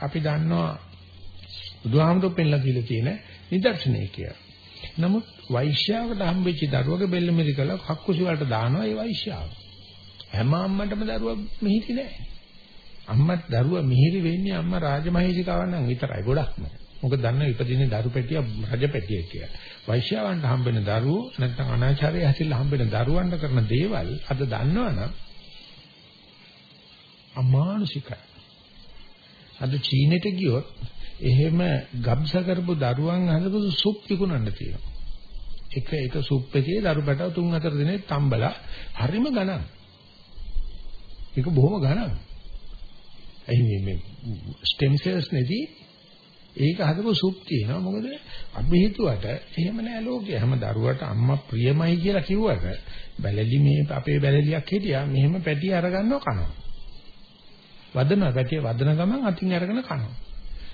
අපි දන්නවා බුදුහාමුදුරුවෝ පෙන්ලා දීලා තියෙන නිදර්ශනය කියලා. නමුත් වෛශ්‍යාවට හම්බෙච්ච දරුවගේ බෙල්ල මෙරි කළා කක්කුසි වලට දානවා ඒ වෛශ්‍යාව. හැම අම්මටම දරුවා මිහිරි නෑ. අම්මත් දරුවා මිහිරි වෙන්නේ අම්මා රාජමහේජිකාවන් නම් විතරයි ගොඩක්ම. මොකද දන්න ඉපදින්නේ දරු පැටිය රජ පැටිය කියලා. වෛශ්‍යාවන්ට හම්බෙන දරුවෝ නැත්නම් අනාචාරය හැසිරලා හම්බෙන දරුවන්ට කරන දේවල් අද දන්නවනම් අමානුෂිකයි. අද චීනෙට ගියොත් එහෙම ගබ්ස කරපු දරුවන් හදපු සුප් විකුණන්න තියෙනවා. එක එක සුප් එකේ දරු පැටව තුන් හතර දිනේ තම්බලා හරිම ගණන්. ඒක බොහොම ගණන්. එහි මේ මේ ස්ටෙම් සෙල්ස් නෙදී ඒක හදපු සුප් තියෙනවා. මොකද අපි හිතුවට එහෙම නෑ ලෝකේ. හැම දරුවට අම්මා ප්‍රියමයි කියලා කිව්වට බැලලි මේ අපේ බැලලියක් හිටියා මෙහෙම පැටි අරගන්නව කනවා. වදනවා පැටිය වදන ගමන් අතින් අරගෙන කනවා.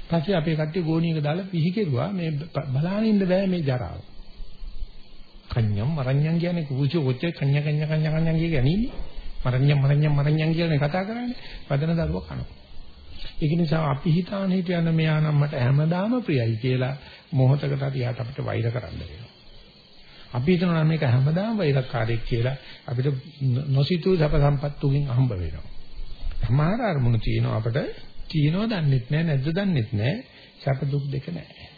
පස්සේ අපේ කට්ටිය ගෝණියක දාලා පිහි කෙරුවා මේ බලාගෙන ඉන්න බෑ මේ ජරාව. කන්‍යම් මරණ්‍යම් කියන්නේ කුචු කොච්චර කන්‍ය කන්‍ය කන්‍ය කන්‍ය කියන්නේ මරණ්‍යම් මරණ්‍යම් මරණ්‍යම් කියන්නේ කතා කරන්නේ වදන දරුවා කනවා. ඒක නිසා අපි හිතාන හිටියන මෙයා නම් මට හැමදාම ප්‍රියයි කියලා මොහොතකට හරි යාට අපිට වෛර කරන්න වෙනවා. අපි හිතනවා මේක හැමදාම වෛරකාරයෙක් කියලා අපිට නොසිතූ සැප සම්පත්තුකින් හම්බ වෙනවා. සමහර අරමුණු තියෙනවා අපිට තියෙනව දන්නෙත් නෑ නැද්ද දන්නෙත් නෑ සැප දුක් දෙක නෑ.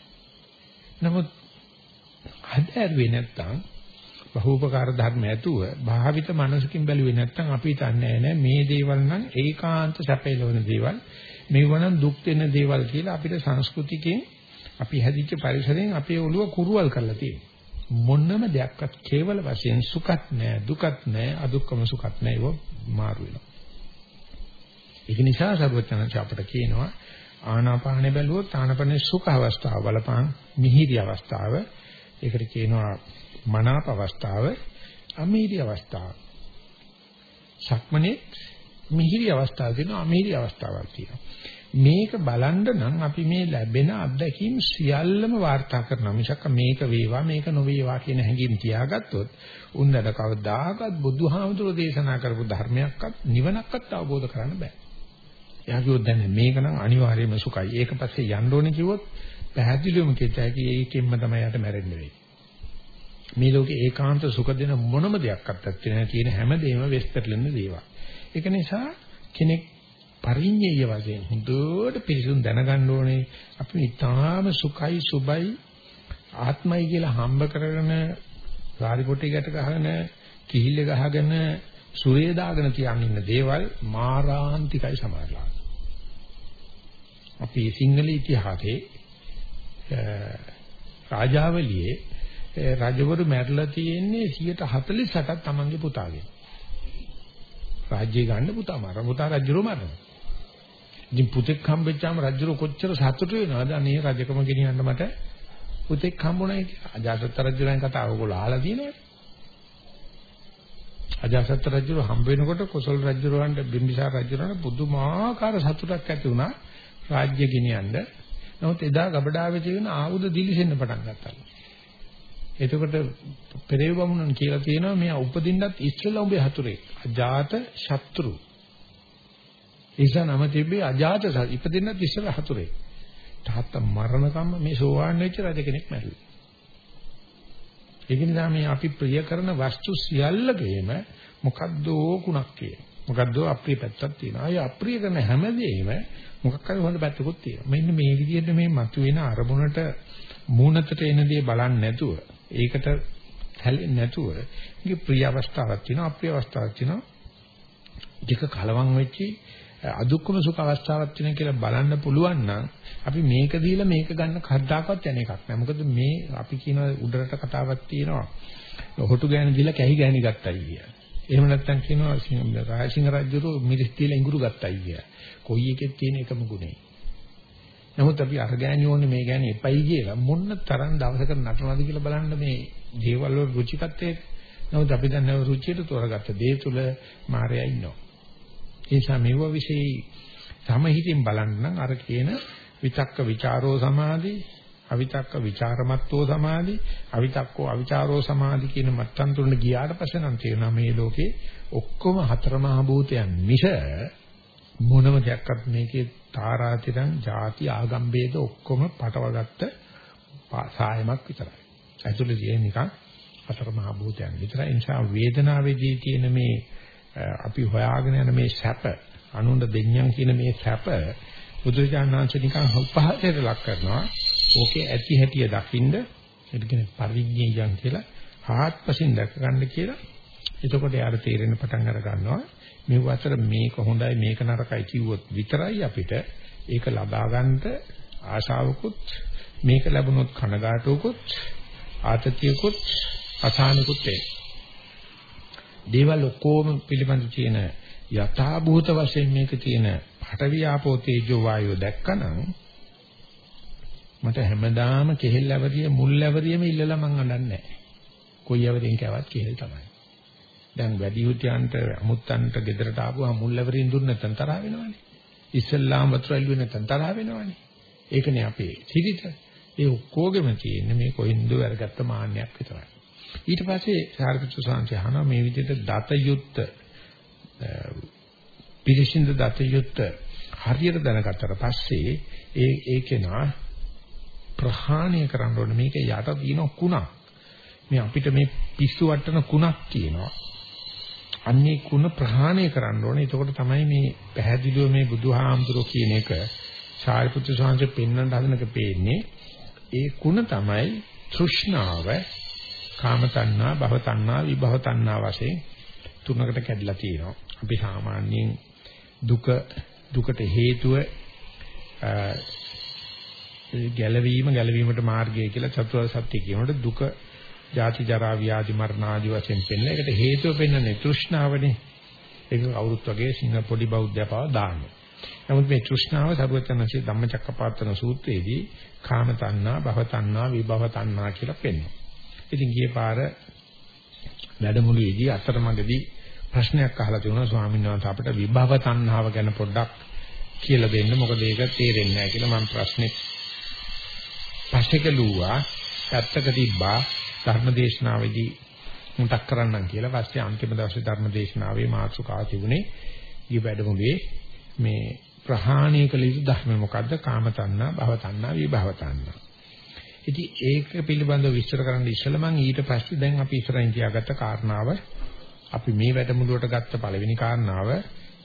නමුත් හදෑරුවේ නැත්තම් බහූපකාර ධර්ම ඇතුව භාවිත මනසකින් බැලුවේ නැත්තම් අපි හිතන්නේ නෑ මේ දේවල් නම් ඒකාන්ත සැපේලවන දේවල් මේවනම් දුක් දෙන දේවල් කියලා අපිට සංස්කෘතිකෙන් අපි හැදිච්ච පරිසරයෙන් අපේ ඔළුව කුරුවල් කරලා තියෙනවා. මොනම දෙයක්වත් කේවල වශයෙන් සුඛත් නෑ දුකත් නෑ අදුක්කම සුඛත් නෑ ඒව මාරු වෙනවා. ඒක නිසා සර්වඥාන්ස අපට කියනවා ආනාපානෙ බැලුවොත් ආනාපානේ සුඛ අවස්ථාව බලපං මිහිරි අවස්ථාව. ඒකට කියනවා මනාප අවස්ථාව, අමිහිරි අවස්ථාව. සක්මනේ මිහිරි අවස්ථාව තියෙනවා අමිහිරි අවස්ථාවක් තියෙනවා. මේක බලන්න නම් අපි මේ ලැබෙන අත්දැකීම් සියල්ලම වාර්තා කරනවා මිසක් මේක වේවා මේක නොවේවා කියන හැඟීම් තියාගත්තොත් උන්දට කවදාකවත් බුදුහාමුදුරෝ දේශනා කරපු ධර්මයක්වත් නිවනක්වත් අවබෝධ කරන්න බෑ. එයා කිව්වොත් දැන් මේක නම් අනිවාර්යයෙන්ම සුඛයි. ඒක පස්සේ යන්න ඕනේ කිව්වොත් පැහැදිලිවම කියතයි ඒකෙන්ම තමයි යට මැරෙන්න වෙන්නේ. මේ ලෝකේ ඒකාන්ත සුඛ දෙන මොනම දෙයක්වත් නැත්නම් තියෙන හැමදේම වෙස්තරලෙන දේවල්. ඒක නිසා කෙනෙක් පරිඤ්ඤය වශයෙන් හොඳට පිළිසුන් දැනගන්න ඕනේ අපි ඊටාම සුඛයි සුබයි ආත්මයි කියලා හම්බ කරගෙන සාරි පොටි ගැට ගහගෙන කිහිල්ල ගහගෙන සුරේ දාගෙන තියන් ඉන්න දේවල් මාරාන්තිකයි සමාජලා. අපි සිංහල ඉතිහාසයේ රාජාවලියේ රජවරු මැරලා තියෙන්නේ 148ක් තමන්ගේ පුතාගේ. රාජ්‍ය ගන්න පුතා මර පුතා රජුරෝ මරනවා. ඉතින් පුතෙක් හම්බෙච්චාම රජුරෝ කොච්චර සතුටු වෙනවද අනේ රජකම ගෙනියන්න මට පුතෙක් හම්බුණයි කියලා. අජාසත් රජුරන් කතාව ඔයගොල්ලෝ අහලා තියෙනවද? අජාසත් රජුරෝ හම්බ වෙනකොට කොසල් රජුරවන්ට බිම්බිසාර රජුරවන්ට පුදුමාකාර සතුටක් ඇති වුණා රාජ්‍ය ගෙනියන්න. නමුත් එදා ගබඩාවේ තියෙන ආයුධ දිලිසෙන්න පටන් ගත්තා. එතකොට පෙරේව බමුණන් කියලා තියෙනවා මෙයා උපදින්නත් ඉස්සෙල්ලා උඹේ හතුරේ. අජාත ශත්‍රු. නිසා නම තිබ්බේ අජාත ඉපදෙන්නත් ඉස්සෙල්ලා හතුරේ. තාත්තා මරණකම්ම මේ සෝවාන් වෙච්ච රජ කෙනෙක් මැරුවේ. ඒක නිසා මේ අපි ප්‍රිය කරන වස්තු සියල්ලකේම මොකද්ද කුණක් කියන. මොකද්ද අප්‍රිය පැත්තක් තියෙනවා. අය අප්‍රිය කරන හැමදේම මොකක් හරි හොඳ පැත්තකුත් තියෙනවා. මෙන්න මේ විදිහට මේ මතුවෙන අරමුණට මූණතට එන දේ බලන්නේ නැතුව ඒකට හැලෙන්නේ නැතුව මේකේ ප්‍රිය අවස්ථාවක් තියෙනවා අප්‍රිය අවස්ථාවක් තියෙනවා. දෙක කලවම් වෙච්චි අදුක්කම සුඛ අවස්ථාවක් තියෙන කියලා බලන්න පුළුවන් නම් අපි මේක දීලා මේක ගන්න කද්දාකවත් යන එකක් නෑ. මොකද මේ අපි කියන උඩරට කතාවක් තියෙනවා. හොටු ගෑනි දීලා කැහි ගෑනි ගත්තයි කියලා. එහෙම නැත්නම් කියනවා රාජසිංහ රජුරු මිරිස් දීලා ඉඟුරු ගත්තයි කියලා. කොයි එකෙත් තියෙන එකම ගුණේ. නමුත් අපි අර ගෑණි ඕනේ මේ ගෑණි එපයි කියලා මොන්න තරම් දවසකට නටනවාද කියලා බලන්න මේ දේවල් වල රුචිකත්වයේ. නමුත් අපි දැන් නව රුචියට තෝරගත්ත දේ තුල මායя ඉන්නවා. ඒ නිසා මේව વિશે සමහිතින් බලන්න නම් අර කියන විතක්ක ਵਿਚාරෝ සමාධි, අවිතක්ක ਵਿਚාරමත්ෝ සමාධි, අවිතක්කෝ අවිචාරෝ සමාධි කියන මට්ටම් තුනට ගියාට පස්සේ නම් තේරෙනවා මේ ලෝකේ ඔක්කොම හතර මහ භූතයන් මිස මොනම දෙයක්වත් මේකේ තාරාතිරං ಜಾති ආගම් ભેද ඔක්කොම පටවගත්ත සායමක් විතරයි. ඇතුළේ තියෙන නිකන් හතර මහා භූතයන් විතරයි. ඒ නිසා වේදනාවේදී තියෙන මේ අපි හොයාගෙන යන මේ සැප අනුන්ට දෙඤ්ඤම් කියන මේ සැප බුදුජානනාංශ නිකන් උපහාසයට ලක් කරනවා. ඕකේ ඇති හැටිය දකින්ද ඒක කියන්නේ පරිඥයයන් කියලා ආත්පසින් දැක ගන්න කියලා. එතකොට යාර තේරෙන පටන් අර ගන්නවා. මේ අතර මේක හොඳයි මේක නරකයි කිව්වොත් විතරයි අපිට ඒක ලබා ගන්නට ආශාවකුත් මේක ලැබුණොත් කනගාටුවකුත් ආතතියකුත් අසහනකුත් එන්නේ. දේවල් ඔක්කොම පිළිබඳ තියෙන යථා භූත වශයෙන් මේක තියෙන පඨවි ආපෝ තේජෝ වායෝ දැක්කනම් මට හැමදාම කෙහෙල් ඇවරිය මුල් ඇවරියම ඉල්ලලා මං අඬන්නේ නැහැ. කොයි ඇවරියෙන් කෑවත් කෙහෙල් තමයි. දැන් වැඩි උත්යන්ට අමුත්තන්ට ගෙදරට ආපුවා මුල් ඇවරියෙන් දුන්න නැත්නම් තරහ වෙනවනේ. ඉස්සල්ලාම වතුර ඇල්ලුවේ නැත්නම් තරහ වෙනවනේ. ඒකනේ අපේ සිරිත. ඒ ඔක්කොගෙම තියෙන්නේ මේ කොහින්ද අරගත්ත මාන්නයක් විතරයි. ඊට පස්සේ සාරිපුත්‍ර සාංශය අහනවා මේ විදිහට දත යුත්ත පිරිසිඳ දත යුත්ත හරියට දැනගත්තට පස්සේ ඒ ඒකේනා ප්‍රහාණය කරන්න ඕනේ මේක යට තියෙන කුණක් මේ අපිට මේ පිස්සු වටන කුණක් කියනවා අන්නේ කුණ ප්‍රහාණය කරන්න ඕනේ එතකොට තමයි මේ පැහැදිලිව මේ බුදුහාමුදුරෝ කියන එක සාරිපුත්‍ර සාංශය පෙන්වන්න හදනක පේන්නේ ඒ කුණ තමයි තෘෂ්ණාව කාම තණ්හා, භව තණ්හා, විභව තණ්හා වශයෙන් තුනකට කැඩලා තියෙනවා. අපි සාමාන්‍යයෙන් දුක දුකට හේතුව ගැලවීම ගැලවීමට මාර්ගය කියලා චතුරාර්ය සත්‍ය කියනකොට දුක ජාති ජරා ව්‍යාධි මරණ ආදී වශයෙන් පෙන්නන. ඒකට හේතුව පෙන්වන්නේ තෘෂ්ණාවනේ. ඒක කවුරුත් වගේ සිංහ පොඩි බෞද්ධය පාව දාන්නේ. නමුත් මේ තෘෂ්ණාව සරුවචනසේ ධම්මචක්කපවත්තන සූත්‍රයේදී කාම තණ්හා, භව තණ්හා, විභව තණ්හා කියලා පෙන්වනවා. ඉතින් ගියේ පාර වැඩමුළුවේදී අතරමඟදී ප්‍රශ්නයක් අහලා තිබුණා ස්වාමීන් වහන්සේ අපිට විභව තණ්හාව ගැන පොඩ්ඩක් කියලා දෙන්න මොකද ඒක තේරෙන්නේ නැහැ කියලා මම ප්‍රශ්නේ පස්සේ කළුවා පැත්තක තිබ්බා ධර්මදේශනාවේදී මුටක් කරන්නම් කියලා පස්සේ අන්තිම දවසේ ධර්මදේශනාවේ මාතෘකාව තිබුණේ ඊ වැඩමුළුවේ මේ ප්‍රහාණය කළ යුතු ධර්ම මොකද්ද කාම තණ්හා භව තණ්හා විභව තණ්හා ඉතින් ඒක පිළිබඳව විස්තර කරන්න ඉස්සෙල්ලා මම ඊට පස්සේ දැන් අපි ඉස්සරහින් තියාගත්ත කාරණාව අපි මේ වැඩමුළුවට ගත්ත පළවෙනි කාරණාව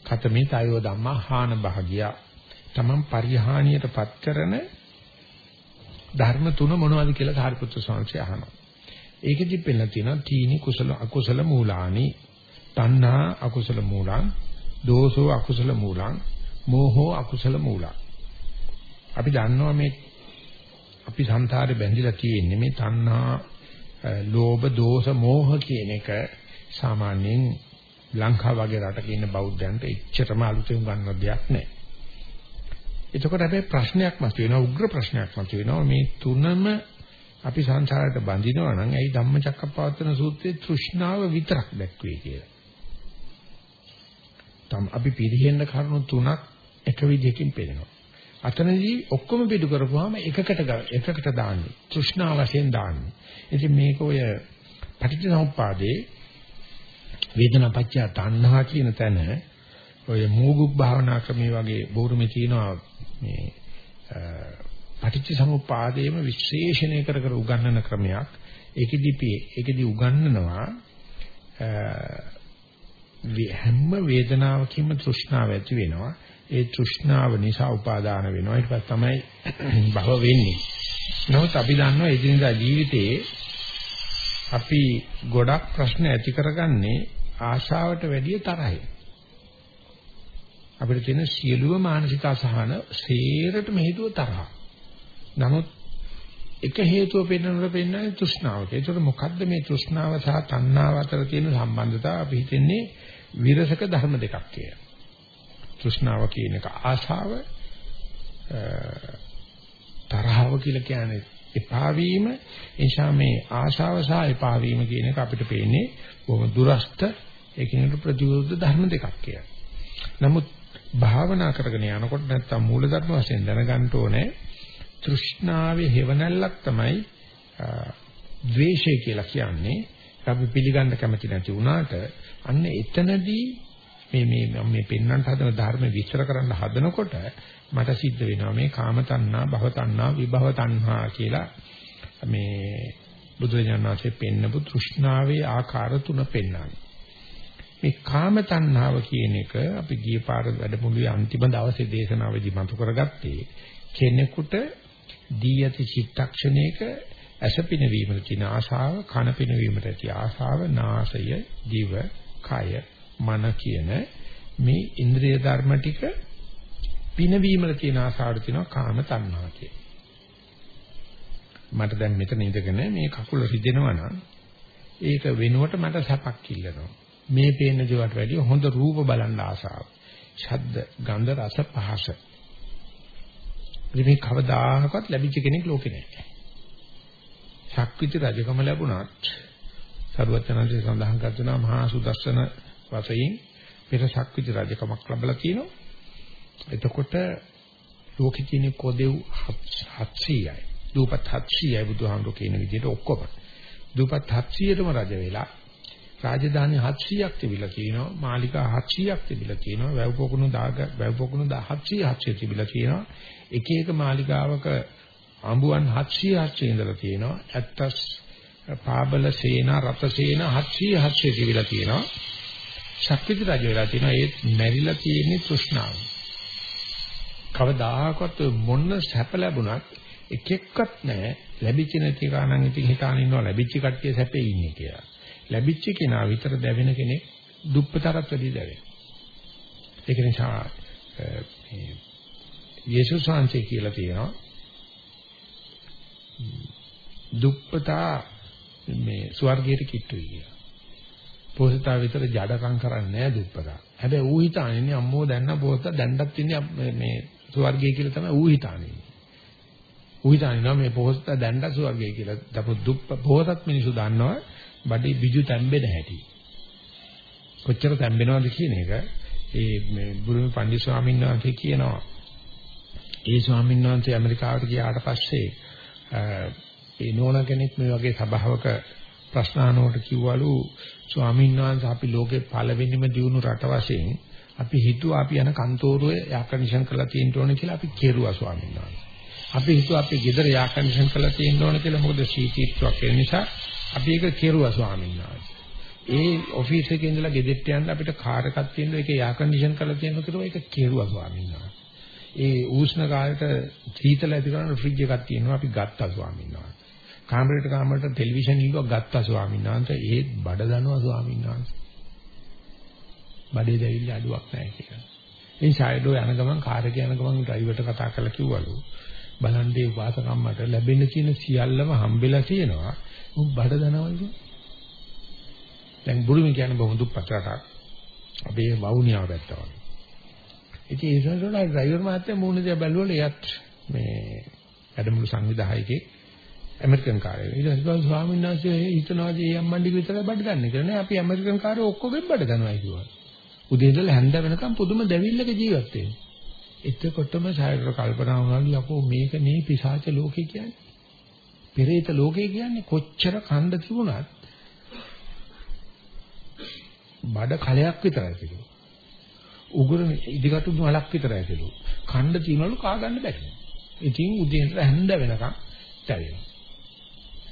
කතමේ තයෝ ධම්මා හාන භාගියා. තමන් පරිහානියටපත් කරන ධර්ම තුන මොනවද කියලා සාරිපුත්‍ර ස්වාමීන් අහනවා. ඒකෙදි පෙන්නන තියෙනවා තීනි කුසල අකුසල මූලානි. තණ්හා අකුසල මූලං, දෝසෝ අකුසල මූලං, මෝහෝ අකුසල මූලං. අපි දන්නවා මේ අපි සංසාරේ බැඳිලා තියෙන්නේ මේ තණ්හා, ලෝභ, දෝෂ, මෝහ කියන එක සාමාන්‍යයෙන් ලංකාව වගේ රටක ඉන්න බෞද්ධයන්ට එච්චරම අලුතෙන් ගන්න දෙයක් නැහැ. එතකොට හැබැයි ප්‍රශ්නයක් මතුවෙනවා උග්‍ර ප්‍රශ්නයක් මතුවෙනවා මේ තුනම අපි සංසාරයට බඳිනවා නම් ඇයි ධම්මචක්කප්පවත්තන සූත්‍රයේ තෘෂ්ණාව විතරක් දැක්වේ කියලා. තම අපි පිළිහෙන්න කරුණු තුනක් එක විදිහකින් පේනවා. අතනදී ඔක්කොම පිටු කරපුවාම එකකට එකකට දාන්නේ. තෘෂ්ණා වශයෙන් දාන්නේ. ඉතින් මේක ඔය පටිච්චසමුප්පාදේ වේදනා පත්‍ය තණ්හා කියන තැන ඔය මූගුක් භාවනා ක්‍රමයේ වගේ බෝරුමේ තියෙනවා මේ පටිච්ච සමුප්පාදයේම විශ්ලේෂණය කර කර උගන්වන ක්‍රමයක්. ඒකෙදි ඒකෙදි උගන්වනවා හැම වේදනාවකින්ම තෘෂ්ණාව ඇති වෙනවා. ඒ තෘෂ්ණාව නිසා උපාදාන වෙනවා. ඊට පස්සේ තමයි භව වෙන්නේ. නමුත් අපි දන්නවා එදිනදා ජීවිතයේ අපි ගොඩක් ප්‍රශ්න ඇති කරගන්නේ ආශාවට වැඩිය තරහයි. අපිට තියෙන සියලුම මානසික අසහන සේරටම හේතුව තරහ. නමුත් එක හේතුව පෙන්වනකොට පෙන්වන්නේ තෘෂ්ණාවක. ඒකට මොකද්ද මේ තෘෂ්ණාව සහ තණ්හාව අතර තියෙන සම්බන්ධතාව අපි හිතන්නේ විරසක ධර්ම දෙකක් කියලා. තෘෂ්ණාව කියන එක ආශාව තරහව කියලා කියන්නේ එපා වීම නිසා මේ ආශාව සහ එපා වීම කියන එක අපිට පේන්නේ බොහොම දුරස්ත ඒකිනෙට ප්‍රතිවිරුද්ධ ධර්ම දෙකක් කියලා. නමුත් භාවනා කරගෙන යනකොට නැත්තම් මූලධර්ම වශයෙන් දැනගන්න ඕනේ තෘෂ්ණාවේ හේවණල්ලක් තමයි ද්වේෂය කියලා කියන්නේ. අපි පිළිගන්න කැමති නැති වුණාට අන්න එතනදී මේ මේ මේ පෙන්වන්නට හදන ධර්ම විස්තර කරන්න හදනකොට මට සිද්ධ වෙනවා මේ කාම තණ්හා, භව තණ්හා, විභව තණ්හා කියලා මේ බුදුරජාණන් වහන්සේ පෙන්නපු තෘෂ්ණාවේ ආකාර තුන පෙන්වන්නේ. මේ කාම තණ්හාව කියන එක අපි ගිය පාර වැඩමුළුවේ අන්තිම දවසේ දේශනාවේදී මතු කරගත්තේ කෙනෙකුට දී යති චිත්තක්ෂණයක ඇස පිනවීමට තියෙන ආශාව කන පිනවීමට ඇති ආශාව නාසය දිව කය මන කියන මේ ඉන්ද්‍රිය ධර්ම ටික පිනවීමට තියෙන ආශාවට තියෙනවා කාම තණ්හා කිය. මට දැන් මෙතන ඉඳගෙන මේ කකුල රිදෙනවා නම් ඒක වෙනුවට මට සැපක් ඉල්ලනවා. මේ පේන දේවල්ට වැඩිය හොඳ රූප බලන්න ආසාව. ශබ්ද, ගන්ධ, රස, පහස. මේ කවදාහකවත් ලැබිච්ච කෙනෙක් ලෝකේ නැහැ. ශක්විති රජකම ලැබුණත් සරුවචනන්සේ සඳහන් කරනවා මහා සුදස්සන වශයෙන් පෙර ශක්විති රජකමක් ලැබලා තිනවා. එතකොට ලෝකෙ තියෙන කොදෙව් 700යි. දූපත් 700යි බුදුහාමුදුරු කියන විදිහට ඔක්කොම. දූපත් 700ටම රජ වෙලා රාජධානි 700ක් තිබිලා තියෙනවා මාලිකා 700ක් තිබිලා තියෙනවා වැව් පොකුණු දාග වැව් පොකුණු 700 700 තිබිලා තියෙනවා එක එක මාලිකාවක අඹුවන් 700 700 ඉඳලා තියෙනවා. ඇත්තස් පාබල සේනා රත සේනා 700 700 තිබිලා තියෙනවා. ශක්තිති රජ වෙලා තියෙනවා. ඒ මැරිලා තියෙන්නේ තෘෂ්ණාව. කවදාහකවත් මොන සැප ලැබුණත් එක එක්කත් නැහැ. ලැබිච්ච නැති කාණන් ඉතින් හිතාන ඉන්නවා. ලැබිච්ච කට්ටිය සැපේ ඉන්නේ කියලා. ලැබිච්ච කෙනා විතර දැවෙන කෙනෙක් දුප්පතරත් වැඩි දැවෙන. ඒක නිසා මේ යේසුස් වහන්සේ කියලා තියෙනවා දුප්පතා මේ ස්වර්ගයට කිට්ටුයි කියලා. පොහොසතා විතර ජඩකම් කරන්නේ නැහැ දුප්පතා. හැබැයි ඌ හිතාන්නේ අම්මෝ දැන්න පොහොසතා දැන්නත් ඉන්නේ මේ ස්වර්ගය කියලා තමයි ඌ හිතාන්නේ. ඌ හිතන්නේ මේ පොහොසතා දැන්නත් ස්වර්ගය කියලා. දපො දුප්ප පොහොසත් මිනිස්සු දන්නවා බඩේ බිජු තැම්බෙන හැටි. කොච්චර තැම්බෙනවද කියන එක ඒ මේ බුරුමි පන්දි ස්වාමීන් වහන්සේ කියනවා. ඒ ස්වාමීන් වහන්සේ ඇමරිකාවට ගියාට පස්සේ ඒ නෝන කෙනෙක් මේ වගේ සභාවක ප්‍රශ්න අහනකොට කිව්වලු ස්වාමීන් වහන්සේ අපි ලෝකේ පළවෙනිම දියුණු රට වශයෙන් අපි හිතුවා අපි යන කන්තෝරුවේ යාකනිෂන් කරලා තියෙන්න ඕනේ කියලා අපි කෙරුවා ස්වාමීන් වහන්සේ. අපි හිතුවා අපි ගෙදර යාකනිෂන් කරලා තියෙන්න ඕනේ කියලා මොකද සීතීත්වයක් ඒ නිසා අපි ඒක කෙරුවා ස්වාමීන් වහන්සේ. ඒ ඔෆිස් එකේ ඉඳලා ගෙදෙට්ට යන්න අපිට කාර් එකක් තියෙනවා ඒකේ එයා කන්ඩිෂන් කරලා තියෙනවා කියලා ඒක කෙරුවා ස්වාමීන් වහන්සේ. ඒ උෂ්ණ කාලේට සීතල ඇති කරන ෆ්‍රිජ් එකක් තියෙනවා අපි ගත්තා ස්වාමීන් වහන්සේ. කාමරේට කාමරේට ටෙලිවිෂන් එකක් ගත්තා ස්වාමීන් වහන්සේ ඒත් බඩ දනවා ස්වාමීන් වහන්සේ. බඩේ දැවිලි අඩුවක් නැහැ කියලා. ඉතින් ෂයිඩෝ යන ගමන් කාර් එකේ යන ගමන් ඩ්‍රයිවර්ට කතා කරලා කිව්වලු බලන්නේ වාසකම්මට ලැබෙන්න තියෙන සියල්ලම හම්බෙලා තියෙනවා. උන් බඩ දනවලු. දැන් බුරුම කියන්නේ බොහොම දුප්පත් රටක්. අපේ වවුනියාව පැත්ත වගේ. ඉතින් ඒ සසෝලා ඩ්‍රයිවර් මහත්තයා මූණ දිහා බැලුවල එයත් මේ වැඩමුළු සංවිධායකේ ඇමරිකන් කාර්යය. ඊට පස්සේ ස්වාමීන් වහන්සේ හිතනවා මේ අම්මන්ඩි විතරයි බඩ ගන්න කියලා නේ. අපි ඇමරිකන් කාර්යය ඔක්කොගෙන් බඩ ගන්නවා කිව්වා. උදේ ඉඳලා හැන්ද වෙනකම් පුදුම දැවිල්ලක ජීවත් වෙනවා. එතකොටම සායර කල්පනා වුණාලු යකෝ මේක නේ පිසාච ලෝකේ කියන්නේ. පෙරේත ලෝකේ කියන්නේ කොච්චර කන්ද තිබුණත් බඩ කලයක් විතරයි තිබුණේ. උගුර ඉදිකටු මලක් විතර ඇතිලු. කණ්ඩ තියනලු කා ගන්න බැහැ. ඉතින් උදේ ඉඳලා හැන්ද වෙනකන් තැවෙනවා.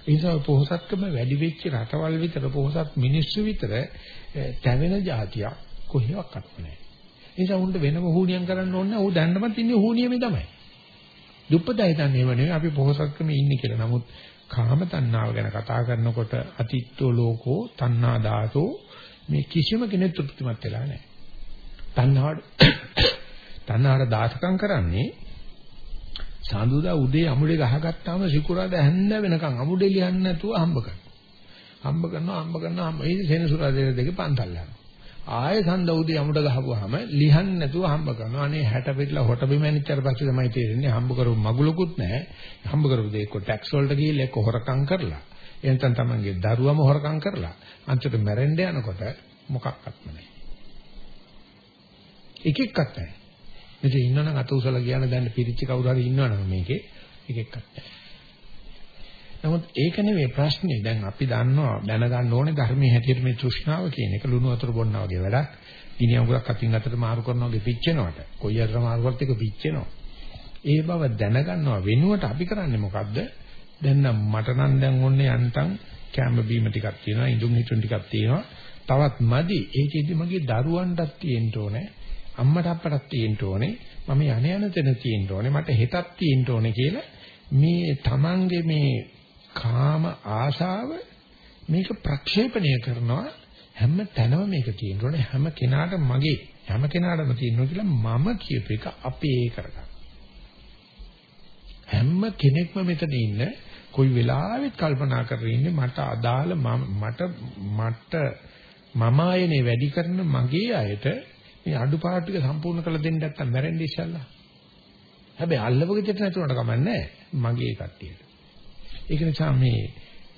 ඒ නිසා පොහසත්කම වැඩි වෙච්ච රටවල් විතර පොහසත් මිනිස්සු විතර තැවෙන જાතියක් කොහෙවත් නැහැ. ඒ නිසා උන්ට වෙනම හුනියම් කරන්න ඕනේ නැහැ. ඌ දැන්නමත් ඉන්නේ හුනියමේ තමයි. දුප්පතයි හිතන්නේ ඒව නෙවෙයි අපි පොහසත්කමේ ඉන්නේ කියලා. නමුත් කාම තණ්හාව ගැන කතා කරනකොට අතිත්තෝ ලෝකෝ තණ්හා දාසෝ මේ කිසිම කෙනෙක් තෘප්තිමත් වෙලා නැහැ. තණ්හාවට තණ්හාවට දාසකම් කරන්නේ සාඳුදා උදේ අමුඩේ ගහගත්තාම සිකුරාද හැන්ද වෙනකන් අමුඩේ ලියන්නේ නැතුව හම්බ කරනවා. හම්බ කරනවා හම්බ කරනවා හම්බ. ඒ සෙනසුරාදේ දෙකේ පන්තල් යනවා. ආයෙ සඳ උදේ අමුඩ ගහපුවාම ලිහන්නේ නැතුව හම්බ කරනවා. අනේ 60 පිටලා හොට බිම ඇනිච්චට පස්සේ තමයි තේරෙන්නේ හම්බ කරපු මගුලකුත් නැහැ. හම්බ කරපු දේ එක්ක ටැක්ස් වලට ගිහිල්ලා එක්ක හොරකම් කරලා. එහෙනම් තමන්ගේ දරුවම හොරකම් කරලා. අන්තිමට මැරෙන්න යනකොට මොකක්වත් නැහැ. එක එකක් නැහැ. මෙතන ඉන්නවනම් අත උසලා කියන දැන් පිරිච්ච කවුරු හරි ඉන්නවනම් මේකේ එක එකක් නැහැ. නමුත් ඒක නෙමෙයි ප්‍රශ්නේ. දැන් අපි දන්නවා දැනගන්න ඕනේ ධර්මයේ හැටියට මේ තෘෂ්ණාව කියන එක ලුණු වතුර බොන්නා වගේ වැඩක්. ගිනි අඟුරක් අතින් අතට මාරු කරනවා වගේ පිච්චෙනවට. කොයි අතර මාරු කරත් එක පිච්චෙනවා. ඒ බව දැනගන්නවා වෙනුවට අපි කරන්නේ මොකද්ද? දැන් නම් මට නම් දැන් ඕනේ යන්තම් කැම බීම ටිකක් තියෙනවා, ඉඳුම් හිටුම් ටිකක් තියෙනවා. තවත් මදි. ඒකෙදි මගේ දරුවන්ටත් තියෙන්න ඕනේ. අම්මට අප්පටත් තියෙන්න ඕනේ. මම යණ යන තැන තියෙන්න ඕනේ. මට හෙටක් තියෙන්න ඕනේ කියලා මේ Tamange මේ කාම ආශාව මේක ප්‍රක්ෂේපණය කරනවා හැම තැනම මේක තියෙන්න ඕනේ හැම කෙනාට මගේ හැම කෙනාටම තියෙනවා කියලා මම කියප එක අපේ කරගන්න. හැම කෙනෙක්ම මෙතන ඉන්න කොයි වෙලාවෙත් කල්පනා කරගෙන ඉන්නේ මට අදාළ මට මට මම ආයනේ වැඩි කරන මගේ අයට මේ අඩුපාඩු ටික සම්පූර්ණ කරලා දෙන්න නැත්තම් මැරෙන්න ඉස්සල්ලා. හැබැයි අල්ලපු ගෙදරට නැතුණට කමන්නේ මගේ කට්ටියට. ඒක නිසා මේ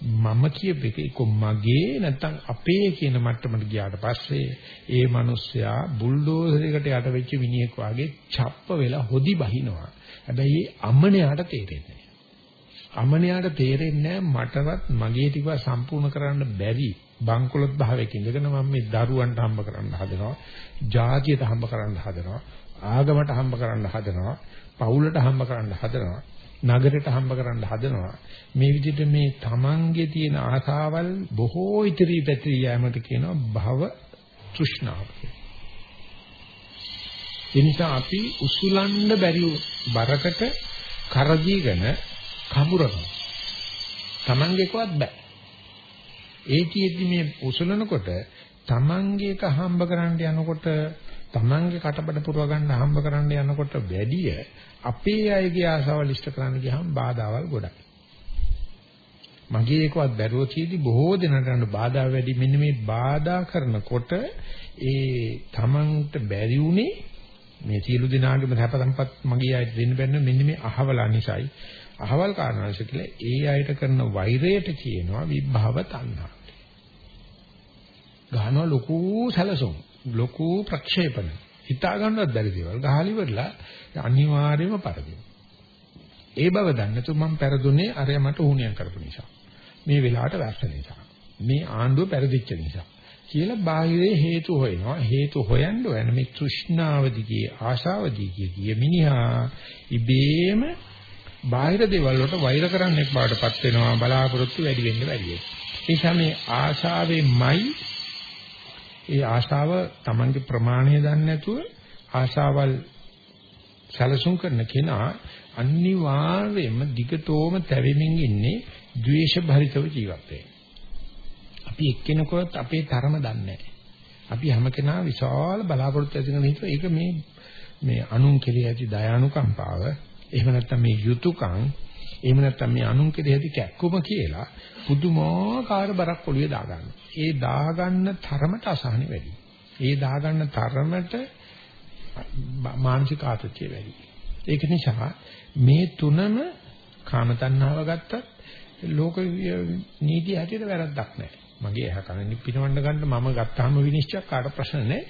මම කියපේක එක්ක මගේ නැත්තම් අපේ කියන මට්ටමට ගියාට පස්සේ ඒ මිනිස්සයා බුල්ඩෝසරයකට යට වෙච්ච මිනිහෙක් වගේ ڇප්ප වෙලා හොදි බහිනවා. හැබැයි අමනයාට තේරෙන්නේ අමනයාට තේරෙන්නේ මටවත් මගේ ටික සම්පූර්ණ කරන්න බැරි බංකොලොත් භාවයක ඉඳගෙන මම මේ දරුවන්ට හම්බ කරන්න හදනවා, ජාතියට හම්බ කරන්න හදනවා, ආගමට හම්බ කරන්න හදනවා, පවුලට හම්බ කරන්න හදනවා. නගරයට හම්බ කරන්න හදනවා. මේ විදිහට මේ Tamange තියෙන ආසාවල් බොහෝ ඉදිරි පැතිරී යෑමට කියනවා භව තෘෂ්ණාව ඒ නිසා අපි උසුලන්න බැරි බරකට කරදීගෙන කඹරනවා. Tamangeකවත් බෑ. ඒ කියෙදි මේ උසුලනකොට Tamange එක හම්බ කරන්න යනකොට Tamange කටබඩ පුරව ගන්න හම්බ කරන්න යනකොට වැඩිය අපේ අයගේ ආසාවල් ඉෂ්ට කරන්න ගියාම බාධාවල් ගොඩක්. මගේ එකවත් බැරුව කීදී බොහෝ දෙනාට අන්න බාධා වැඩි මෙන්න මේ බාධා කරනකොට ඒ Tamanට බැරි උනේ මේ සියලු දිනාගේම සැප සම්පත් මගේ අයට දෙන්න බැන්න මෙන්න මේ අහවලා නිසායි අහවල් කාරණාංශ කියලා ඒ අයට කරන වෛරයට කියනවා විභව තණ්හා. ගහනවා ලොකු සැලසුම් ලොකු ප්‍රක්ෂේපණ හිතා ගන්නවත් බැරි දේවල් ගහලි වෙලා අනිවාර්යයෙන්ම පරදින. ඒ බව දන්නතු මම පෙරදුනේ අරය මට උහුණියම් කරපු නිසා. මේ වෙලාවට වැස්ස නිසා. මේ ආණ්ඩුව පෙරදිච්ච නිසා. කියලා බාහිරේ හේතු හොයනවා. හේතු හොයන්න ඕන මේ තෘෂ්ණාව දිගේ ආශාව දිගේ ගිය මිනිහා ඉබේම බාහිර දේවල් වලට වෛර කරන්නෙක් බවටපත් වෙනවා බලාපොරොත්තු වැඩි වෙන්න වැඩි වෙන්න. ඒ නිසා මේ ආශාවෙමයි ඒ ආශාව Tamange ප්‍රමාණය දන්නේ නැතුව ආශාවල් සැලසුම් කරන කෙනා අනිවාර්යයෙන්ම දිගටම තැවෙමින් ඉන්නේ ද්වේෂ භරිතව ජීවත් අපි එක්කෙනෙකුට අපේ තරම දන්නේ අපි හැම කෙනා විශාල බලාපොරොත්තු ඇති කරන හිතුව ඒක මේ මේ අනුන් කෙරෙහි ඇති දයානුකම්පාව එහෙම නැත්නම් මේ යුතුයකම් එහෙම නැත්නම් මේ අනුන් කෙරෙහි ඇති කැක්කුම කියලා පුදුමාකාර බරක් ඔළුවේ දාගන්න. ඒ දාගන්න තරමට අසහනෙ වැඩි. ඒ දාගන්න තරමට මානසික ආතතිය වැඩි. ඒක නිසා මේ තුනම කාම තණ්හාව ගත්තත් ලෝක නීතිය හැටියට වැරද්දක් නැහැ. මගේ ඇහ කන නිපිනවන්න ගන්න මම ගත්තාම විනිශ්චය කාට ප්‍රශ්න නැහැ.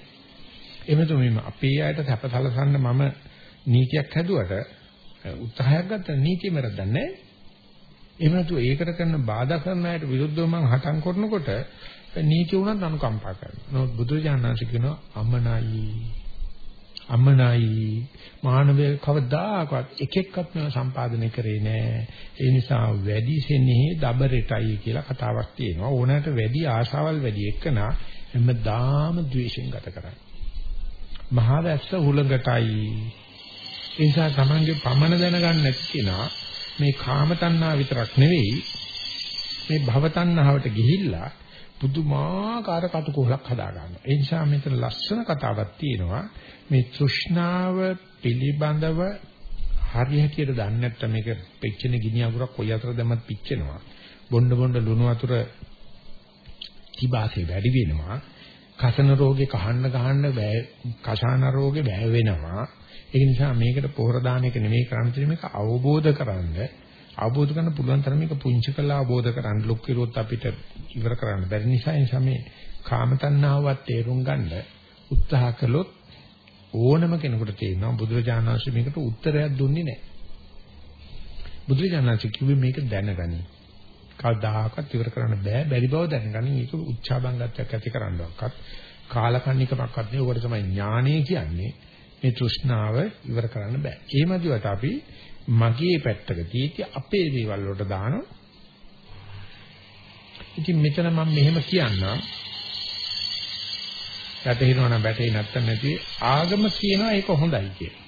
එමෙතු මේ අපේ අයට සැපසලසන්න මම නීතියක් හැදුවට උත්සාහයක් ගත්ත නීතිය වැරද්දක් නැහැ. එහෙම නැතු ඒකට කරන බාධා කරන අයට විරුද්ධව මම හටන් කරනකොට නීති උනත් අනුකම්පා කරනවා. නමුත් බුදුරජාණන් වහන්සේ කියනවා අමනයි අමනයි. මානවය කවදාකවත් එක එක්කත් මේවා සම්පාදනය කරේ නෑ. ඒ නිසා වැඩි සෙනෙහි දබරටයි කියලා කතාවක් තියෙනවා. ඕනකට වැඩි ආශාවල් වැඩි එක්කන හැමදාම ද්වේෂෙන් ගත කරන්නේ. මහා වැස්ස හුලඟටයි. ඒ නිසා Tamange පමන දැනගන්න නැති කෙනා මේ කාම තණ්හා විතරක් නෙවෙයි මේ භව තණ්හාවට ගිහිල්ලා පුදුමාකාර කටුකොහලක් හදා ගන්නවා. ඒ නිසා මෙතන ලස්සන කතාවක් තියෙනවා. මේ තෘෂ්ණාව පිළිබඳව හරියටියට දන්නේ නැත්නම් මේක පෙච්චෙන ගිනි අඟුරක් කොයි අතර දැම්මත් පිච්චෙනවා. බොණ්ඩ බොණ්ඩ ලුණු වතුර තිබාසේ වැඩි වෙනවා. කසන රෝගේ කහන්න ගහන්න බෑ. කසාන රෝගේ බෑ වෙනවා. ඒ නිසා මේකට පොහොර දාන එක නෙමෙයි කරන්නේ මේක අවබෝධ කරගන්න අවබෝධ කරන්න පුළුවන් තරම මේක පුංචි කරලා අවබෝධ කරගන්න ලොක් කිරුවොත් අපිට ඉවර කරන්න බැරි නිසා ඒ නිසා මේ කාම තණ්හාවත් තේරුම් ගන්න උත්සාහ කළොත් ඕනම කෙනෙකුට තේරෙනවා බුදුරජාණන් වහන්සේ මේකට උත්තරයක් දුන්නේ නැහැ. බුදුරජාණන් වහන්සේ කිව්වේ මේක දැනගනි. කවදාකවත් ඉවර කරන්න බෑ බැරි බව දැනගනි. මේක උච්චාබංගත්වයක් ඇති කරන්නවක්වත් කාලකන්නිකමක්වත් නෙවෙයි. උකට තමයි ඥානය කියන්නේ. මේ තෘෂ්ණාව ඉවර කරන්න බෑ. ඒ මදිවට අපි මගේ පැත්තක තියෙති අපේ දේවල් වලට දානවා. ඉතින් මෙතන මම මෙහෙම කියන්නම්. වැටෙනවා නම් වැටේ නැත්තම් නැති ආගම කියනවා ඒක හොඳයි කියලා.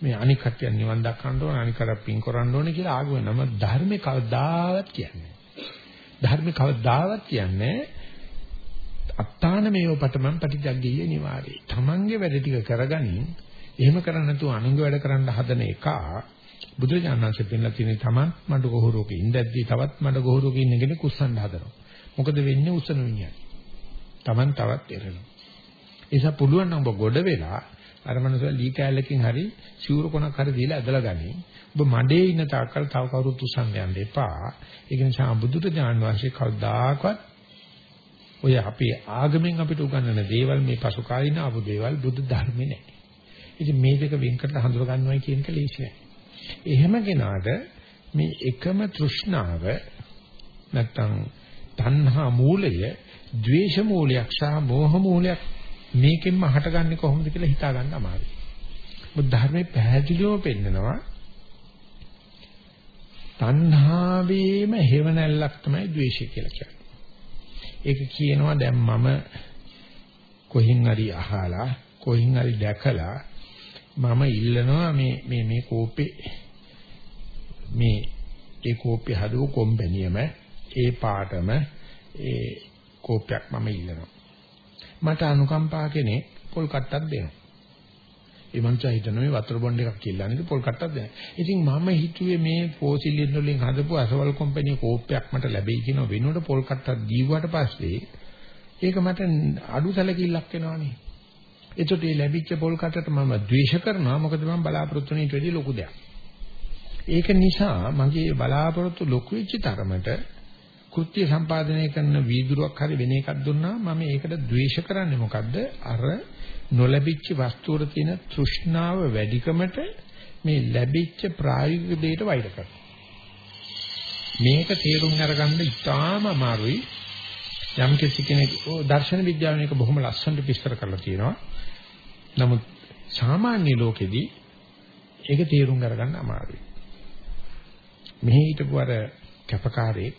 මේ අනික් කට්ටිය නිවන් දක්වන්න ඕන අනික් කට්ටිය පින් කරන්න ඕනේ කියලා ආගම නම ධර්මේ කවදාවත් කියන්නේ. ධර්මේ කවදාවත් කියන්නේ අත්තාන මේව පටමන් පටිජග්ගීය නිවාරේ. Tamange වැඩ ටික කරගනින් එහෙම කරන්නේ නැතුව අනුංග වැඩ කරන්න හදන එක බුදුරජාණන්සේ පෙන්නලා තියෙන තමන් මඩ ගොහරුවක ඉඳද්දී තවත් මඩ ගොහරුවක ඉන්න කෙනෙක් උස්සන්න හදනවා. මොකද වෙන්නේ උස්සන විඤ්ඤාණය. තමන් තවත් එරෙනවා. ඒ නිසා පුළුවන් නම් ඔබ ගොඩ වෙලා අර මනුස්සයා ලී කෑල්ලකින් හරි සිවුරු කොනක් හරි දීලා ඇදලා ගනි. ඔබ මඩේ ඉන්න තාක්කල් තව කවුරුත් උස්සන්න යන්න එපා. ඒක නිසා බුදුරජාණන් වහන්සේ කවදාකවත් ඔය අපේ ආගමෙන් අපිට උගන්වන දේවල් මේ පසු කාලින ආපු දේවල් බුදු ධර්මේ නැහැ. ඉතින් මේ දෙක වෙන් කරලා හඳුර ගන්නවයි කියන එක ලේසි නෑ. එහෙම කෙනාට මේ එකම තෘෂ්ණාව නැත්තම් තණ්හා මූලය, ද්වේෂ මූලයක් සහ මෝහ මූලයක් මේකෙන්ම හටගන්නේ කොහොමද කියලා හිතා ගන්න අමාරුයි. බුද්ධ ධර්මයේ පැහැදිලිවම පෙන්නනවා තණ්හාවේම හේවණල්ලක් තමයි ද්වේෂය කියලා කියන්නේ. ඒක කියනවා දැන් මම කොහින් හරි අහලා කොහින් හරි දැකලා මම ඉල්ලනවා මේ මේ මේ කෝපේ මේ ඒ කෝපේ හදව කොම්බැනියම ඒ පාටම ඒ කෝපයක් මම ඉල්ලනවා. මට අනුකම්පා කෙනෙක් පොල් කට්ටක් දෙනවා. ඒ මංචා හිතන මේ වතුර බොණ්ඩ එකක් කියලා නේද? පොල් කට්ටක් දෙනවා. ඉතින් මම හිතුවේ මේ ෆෝසිලින් වලින් හදපු අසවල් කම්පැනි කෝපයක් මට ලැබෙයි කියන වෙනුවට පොල් කට්ටක් දීුවාට පස්සේ ඒක මට අඩු සැලකිල්ලක් වෙනවනේ එතකොට මේ ලැබිච්ච පොල් කටට මම ද්වේෂ කරනවා. මොකද මම බලාපොරොත්තු වෙන ඊට වැඩිය ලොකු දෙයක්. ඒක නිසා මගේ බලාපොරොත්තු ලොකු වෙච්ච තරමට කෘත්‍ය සම්පාදනය කරන වීදුරුවක් හරි වෙන එකක් දුන්නා මම ඒකට ද්වේෂ කරන්නේ මොකද්ද? අර නොලැබිච්ච වස්තුවර තියෙන තෘෂ්ණාව වැඩිකමට මේ ලැබිච්ච ප්‍රායෝගික දෙයට වෛර කරනවා. මේක තේරුම් අරගන්න ඉතාම අමාරුයි. යම් කෙනෙක් දර්ශන විද්‍යාවෙන් එක බොහොම ලස්සනට විස්තර කරලා තියෙනවා. නමුත් සාමාන්‍ය ලෝකෙදී ඒක තේරුම් අරගන්න අමාරුයි. මෙහි හිටපු අර කැපකාරේ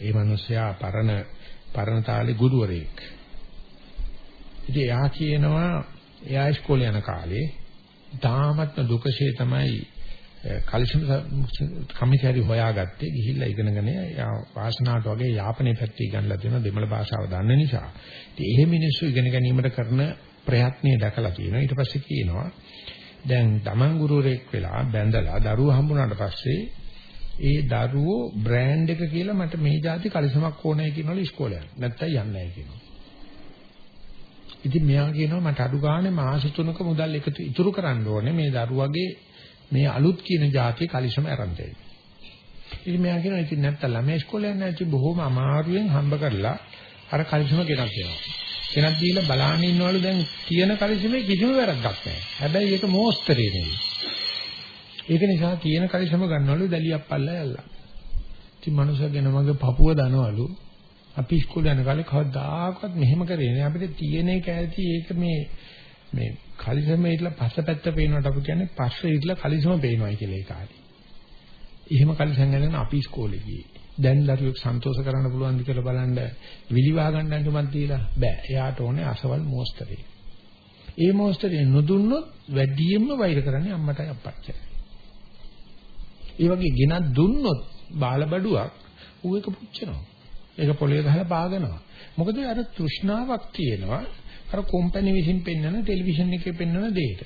ඒ මිනිසයා පරණ පරණ තාලේ ගුරුවරයෙක්. ඉතින් එයා කියනවා එයා ඉස්කෝලේ යන කාලේ තාමත්ම දුකසේ තමයි කලිසම කමිටරි හොයාගත්තේ ගිහිල්ලා ඉගෙනගෙන වාසනාවට වගේ යාපනයේ පැත්තේ ඉගෙනලා තියෙන දෙමළ භාෂාව දන්න නිසා. ඉතින් එහෙම මිනිස්සු ඉගෙන ගැනීමට කරන ප්‍රයත්නය දැකලා තියෙනවා. ඊට පස්සේ කියනවා දැන් තමන් ගුරුවරයෙක් වෙලා බැඳලා දරුවෝ හම්බුනාට පස්සේ ඒ දරුවෝ බ්‍රෑන්ඩ් එක කියලා මට මේ જાති කලිසමක් ඕනයි කියනවලු ඉස්කෝලේ යන්න. නැත්තම් යන්නේ නැහැ කියනවා. ඉතින් මෙයා කියනවා මට අඩු ගානේ මාස තුනක මුදල් එකතු ඉතුරු කරන්න ඕනේ මේ දරුවගේ මේ අලුත් කියන જાතිය කලිසම ආරම්භ වෙයි. ඉතින් මෙයා කියනවා ඉතින් නැත්තම් ළමයි ඉස්කෝලේ යන්නේ නැති බොහොම අමාරුවෙන් හම්බ කරලා අර කලිසම ගෙනත් දෙනවා. ගෙනත් දීලා බලාගෙන ඉන්නවලු දැන් කියන කලිසමේ කිසිම වැරද්දක් නැහැ. හැබැයි ඒක මෝස්තරේ නෙවෙයි. ඒක නිසා තියෙන කලිසම ගන්නවලු දැලියක් පල්ලා යල්ලා. ඉතින් මනුස්සයා ගෙන මගේ පපුව දනවලු. අපි ඉස්කෝලේ යන කාලේ කවදාකවත් මෙහෙම කරේ නෑ. අපිට තියෙන එක ඇති ඒක මේ මේ කලිසම ඊටලා පස්සපැත්ත පේනවට අපි කියන්නේ පස්ස ඊටලා කලිසම පේනවායි කියලා ඒ කාලේ. එහෙම කලිසම් ගන්න අපි ඉස්කෝලේ ගියේ. දැන් දරුවෙක් සන්තෝෂ කරන්න පුළුවන්ද කියලා බලන්න විලිවා ගන්න අඳුමක් දීලා බෑ. එයාට ඕනේ අසවල් මොස්තරේ. ඒ මොස්තරේ නොදුන්නොත් වැඩියෙන්ම වෛර කරන්නේ අම්මටයි අප්පච්චියි. ඒ වගේ ගෙනත් දුන්නොත් බාලබඩුවක් ඌ එක පුච්චනවා. ඒක පොළේ ගහලා පාගනවා. මොකද අර තෘෂ්ණාවක් තියෙනවා. අර කම්පැනි විසින් පෙන්වන ටෙලිවිෂන් එකේ පෙන්වන දෙයට.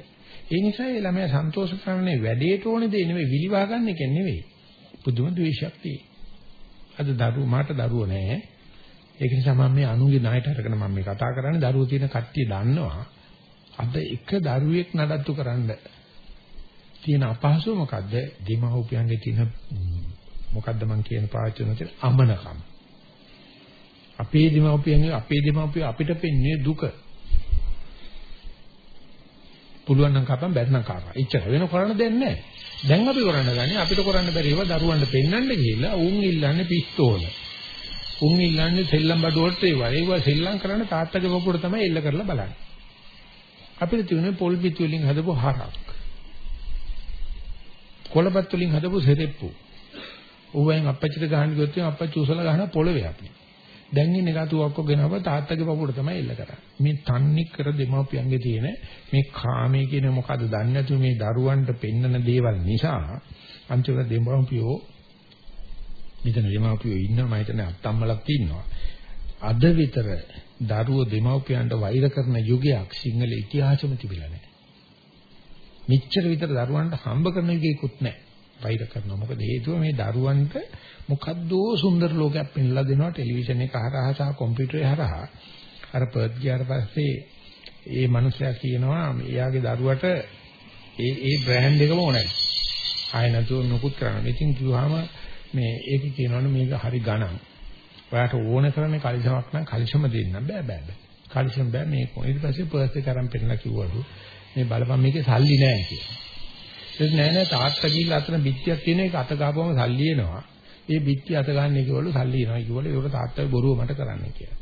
ඒ නිසා ඒ ළමයා සන්තෝෂ කරන්නේ වැඩේට ඕනේ දේ නෙවෙයි විලිවා ගන්න එක නෙවෙයි. පුදුම ද්වේෂයක් තියෙනවා. අද දරුවෝ මාට දරුවෝ නැහැ. ඒක නිසා මම මේ අනුගේ ණයට අරගෙන මම මේ කතා කරන්නේ දරුවෝ තියෙන කට්ටිය දන්නවා. අද එක දරුවෙක් නඩත්තු කරන්න තියෙන අපහසුව මොකද්ද? දෙමව්පියන්ගේ තියෙන මොකද්ද මං කියන පාවිච්චි කරන අමනකම්. අපේ දෙමව්පියන්ගේ අපේ දෙමව්පිය අපිට පෙන්නේ දුක. පුළුවන් නම් කපන් බැරි නම් කපන්. එච්චර වෙන කරන්න දෙයක් නැහැ. දැන් අපි කරන්න ගන්නේ අපිට කරන්න බැරි ඒවා දරුවන්ට පෙන්වන්න ගිහිල්ලා උන් ඉල්ලන්නේ පිස්තෝල. උන් ඉල්ලන්නේ සෙල්ලම් බඩුවට ඒවා. ඒවා සෙල්ලම් කරන්න තාත්තගේ පොකුර තමයි එල්ල කරලා බලන්නේ. අපිට තියෙන්නේ පොල් පිටු වලින් හදපු හරක්. කොළපත් වලින් හදපු සෙරෙප්පු. ඕවෙන් අපච්චිට ගහන්න ගියොත් අපච්චි උසල ගහන පොළවේ අපි. දැන් ඉන්නේ ගතු ඔක්කො ගෙනව තාත්තගේ පපුවට තමයි එල්ල කරන්නේ. මේ තන්නේ කර දෙමව්පියන්ගේ තියෙන මේ කාමයේ කියන මොකද්ද දන්නේ නැතුව මේ දරුවන්ට පෙන්නන දේවල් නිසා අන්තිමට දෙමව්පියෝ මෙතන දෙමව්පියෝ ඉන්නවා මම හිතන්නේ අත්තම්මලක් ඉන්නවා. අද විතර දරුවෝ දෙමව්පියන්ට වෛර කරන යුගයක් සිංහල ඉතිහාසෙම තිබිලා නැහැ. මෙච්චර විතර දරුවන්ට හම්බ කරන එකකුත් නැහැ. වෛර කරනවා. මොකද හේතුව මේ දරුවන්ට මොකද්දෝ සුන්දර ලෝකයක් පෙන්ලා දෙනවා ටෙලිවිෂන් එක හරහා සහ කම්පියුටරේ හරහා. අර පර්ත් ගියාට පස්සේ ඒ මනුස්සයා කියනවා එයාගේ දරුවට ඒ ඒ බ්‍රෑන්ඩ් එකම ඕනයි. ආය නැතුව නොකුත් කරන්න. ඉතින් කිව්වහම මේ ඒක කියනවනේ මේක හරි ගණන්. ඔයාට ඕන කරන්නේ කලිසමක් නම් කලිසම දෙන්න බෑ බෑ බෑ. කලිසම බෑ මේක. ඊට පස්සේ පර්ත් එක අරන් පෙන්නලා කිව්වලු මේ බලපන් මේකේ සල්ලි නැහැ කියලා. ඒක නෑ නෑ තාත්තා ගිහිල්ලා අතන බිත්තියක් තියෙන එක අත ගාපුවම සල්ලි එනවා. ඒ බිත්තිය අත ගන්න කිව්වලු සල්ලි එනවා කිව්වලු ඒක තාත්තාගේ බොරුව මට කරන්න කියලා.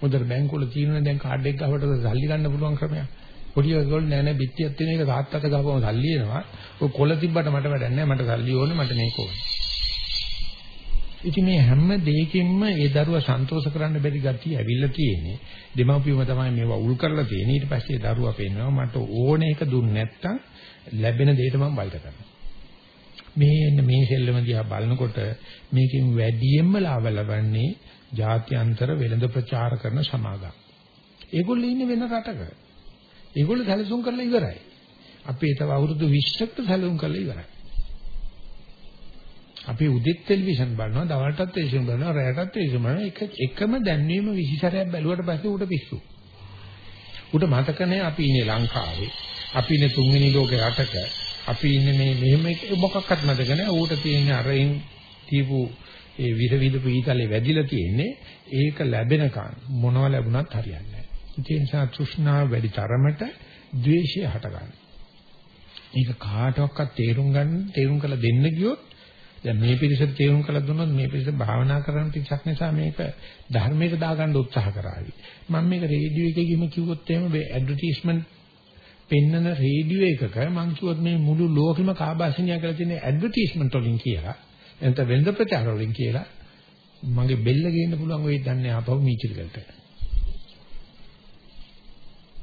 මොකද බැංකුවල තියෙන දැන් කාඩ් එක ගහවට සල්ලි ගන්න පුළුවන් ක්‍රමයක්. පොඩි ඒගොල්ලෝ නෑ නෑ බිත්තියක් තියෙන එක තාත්තට ගාපුවම සල්ලි එනවා. ඔය කොළ තිබ්බට මට වැඩක් නෑ මට සල්ලි ඕනේ මට මේක ඕනේ. ඉතින් මේ හැම දෙයකින්ම ඒ දරුවා සන්තෝෂ කරන්න බැරි ගතිය ඇවිල්ලා තියෙන්නේ. දෙමව්පියම තමයි මේවා උල් කරලා තියෙන්නේ. ඊට පස්සේ දරුවා පේනවා මට ඕන එක දුන්නේ නැත්තම් ලැබෙන දෙයට මම වෛර කරනවා. මේ මේ සෙල්ලම දිහා බලනකොට මේකෙන් වැඩියෙන්ම ලාභ ලබන්නේ ජාත්‍යන්තර වෙළඳ ප්‍රචාර කරන සමාගම්. ඒගොල්ලෝ ඉන්නේ වෙන රටක. ඒගොල්ලෝ සැලසුම් කරලා ඉවරයි. අපි තව අවුරුදු 20කට සැලසුම් කරලා ඉවරයි. අපි උදෙත් ටෙලිවිෂන් බලනවා, දවල්ටත් ටෙලිවිෂන් බලනවා, රැයටත් ටෙලිවිෂන් බලනවා. එක එකම දැන්වීම 20 සැරයක් බැලුවට පස්සේ උට පිස්සු. උට මතක නැහැ අපි ඉන්නේ ලංකාවේ. අපි ඉන්නේ තුන්වෙනි ලෝකේ රටක. අපි ඉන්නේ මේ මෙහෙම මොකක්වත් මතක නැහැ. ඌට තියෙන අරින් තියපු ඒ විස විදපු ඊතලේ වැදිලා තියෙන්නේ. ඒක ලැබෙනකන් මොනව ලැබුණත් හරියන්නේ නැහැ. ඒ නිසා තෘෂ්ණාව වැඩි තරමට ද්වේෂය හටගන්නවා. මේක කාටවත් තේරුම් ගන්න තේරුම් කරලා දෙන්න ගියොත් දැන් මේ පිරිසට තේරුම් කළ දුන්නොත් මේ පිරිස භාවනා කරන පිරිසක් නිසා මේක ධර්මයට දාගන්න උත්සාහ කරાવી. මම මේක රේඩියෝ එකේ ගිහින් කිව්වොත් එහෙම මේ ඇඩ්වර්ටයිස්මන්ට් පෙන්නන රේඩියෝ එකක මං කිව්වොත් මේ මුළු ලෝකෙම කාබාසිනියා කියලා තියෙන ඇඩ්වර්ටයිස්මන්ට් වලින් කියලා එතන වෙන්ද ප්‍රචාර වලින් කියලා මගේ බෙල්ල ගේන්න පුළුවන් වෙයි දන්නේ ආපහු මීචිලකට.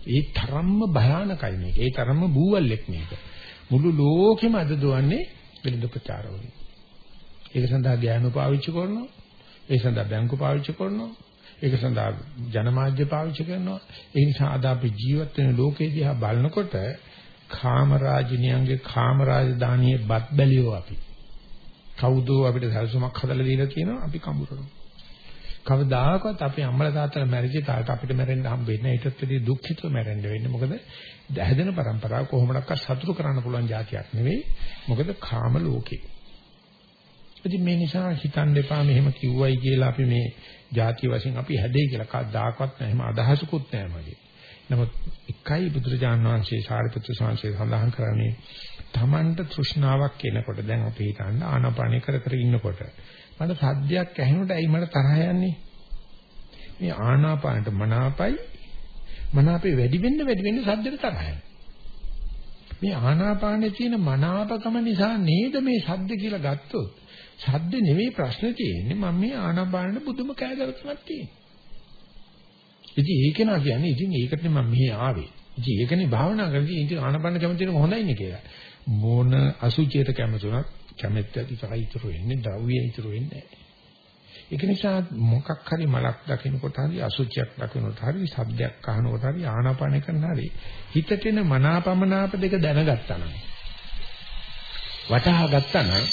ඒ තරම්ම භයානකයි මේක. ඒ තරම්ම බූවල්ෙක් මේක. මුළු ලෝකෙම අද දුවන්නේ වෙළඳ ප්‍රචාර වලින්. ඒක සඳහා ගෑනු පාවිච්චි කරනවා. ඒ සඳහා බැංකු පාවිච්චි කරනවා. ඒක සඳහා ජනමාධ්‍ය පාවිච්චි කරනවා. ඒ නිසා අද අපි ජීවත් වෙන ලෝකේ දිහා බලනකොට කාමරාජිනියන්ගේ කාමරාජධානියේ බත් බැලියෝ අපි. කවුද අපිට සල්සමක් හදලා දීලා කියනවා අපි කඹරනවා. කවදාකවත් අපේ අම්මලා තාත්තලා මැරිච්ච තාලට අපිට මැරෙන්න හම්බ වෙන්නේ ඒකත් පිළි දුක්ඛිතව මැරෙන්න වෙන්නේ මොකද හැදෙන પરම්පරාව කොහොමඩක්වත් සතුටු කරන්න පුළුවන් જાතියක් නෙවෙයි මොකද කාම ලෝකේ ඉතින් මේ නිසා හිතන්න එපා මෙහෙම කිව්වයි කියලා අපි මේ ಜಾති වශයෙන් අපි හැදෙයි කියලා කවදාකවත් නැහැ. එහෙම අදහසකුත් නැහැ මගේ. නමුත් එකයි බුදුරජාන් වහන්සේ සාරිපුත්‍ර සාංශේ සඳහන් කරන්නේ Tamanට තෘෂ්ණාවක් එනකොට දැන් අපි හිතන්න ආනාපානේ කර කර ඉන්නකොට මට සද්දයක් ඇහෙනකොට ඇයි මට තරහ යන්නේ? මේ ආනාපානට මනාපයි මනාපේ වැඩි වෙන්න වැඩි වෙන්න සද්දෙට තරහයි. මේ ආනාපානයේ තියෙන මනාපකම නිසා නේද මේ සද්ද කියලා ගත්තොත් සද්ද නෙවෙයි ප්‍රශ්නේ තියෙන්නේ මම මේ ආනාපානෙ බුදුම කෑදරකමක් තියෙන්නේ. ඉතින් ඒක නා කියන්නේ ඉතින් ඒකට මම මෙහි ආවේ. ඉතින් ඒකනේ භාවනා කරන්නේ ඉතින් ආනාපාන කැමති වෙන හොඳයිනේ කියලා. මොන අසුචියට කැමතුණත් කැමැත්ත විතරයි ඉතුරු වෙන්නේ ද්‍රව්‍ය ඉතුරු වෙන්නේ නැහැ. ඒක නිසා මොකක් හරි මලක් දකිනකොට හරි අසුචියක් දකිනකොට හරි සද්දයක් අහනකොට හරි ආනාපාන කරන හරි හිතට එන මනාපමනාප දෙක දැනගත්තා නම් වටහා ගත්තා නම්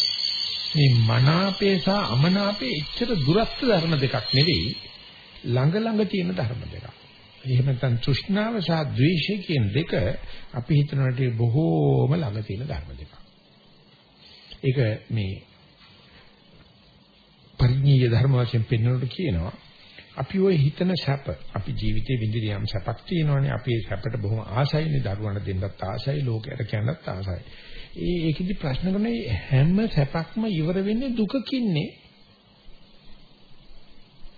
මේ මනාපේ සහ අමනාපේ එච්චර දුරස්ත ධර්ම දෙකක් නෙවෙයි ළඟ ළඟ තියෙන ධර්ම දෙකක්. එහෙම නැත්නම් තෘෂ්ණාව සහ ද්වේෂය කියන දෙක අපි හිතනට බොහෝම ළඟ තියෙන ධර්ම දෙකක්. ඒක මේ පරිණීය ධර්ම වශයෙන් පෙන්වනකොට කියනවා අපි ওই හිතන සැප අපි ජීවිතේ විඳින යම් සැපක් තියෙනවානේ අපි ඒ සැපට බොහොම ආසයිනේ දරුවන්ට දෙන්නත් ආසයි ලෝකයට කියන්නත් ආසයි. ඒ ඒකෙදි ප්‍රශ්න කරන්නේ හැම සැපක්ම ඉවර වෙන්නේ දුකකින්නේ?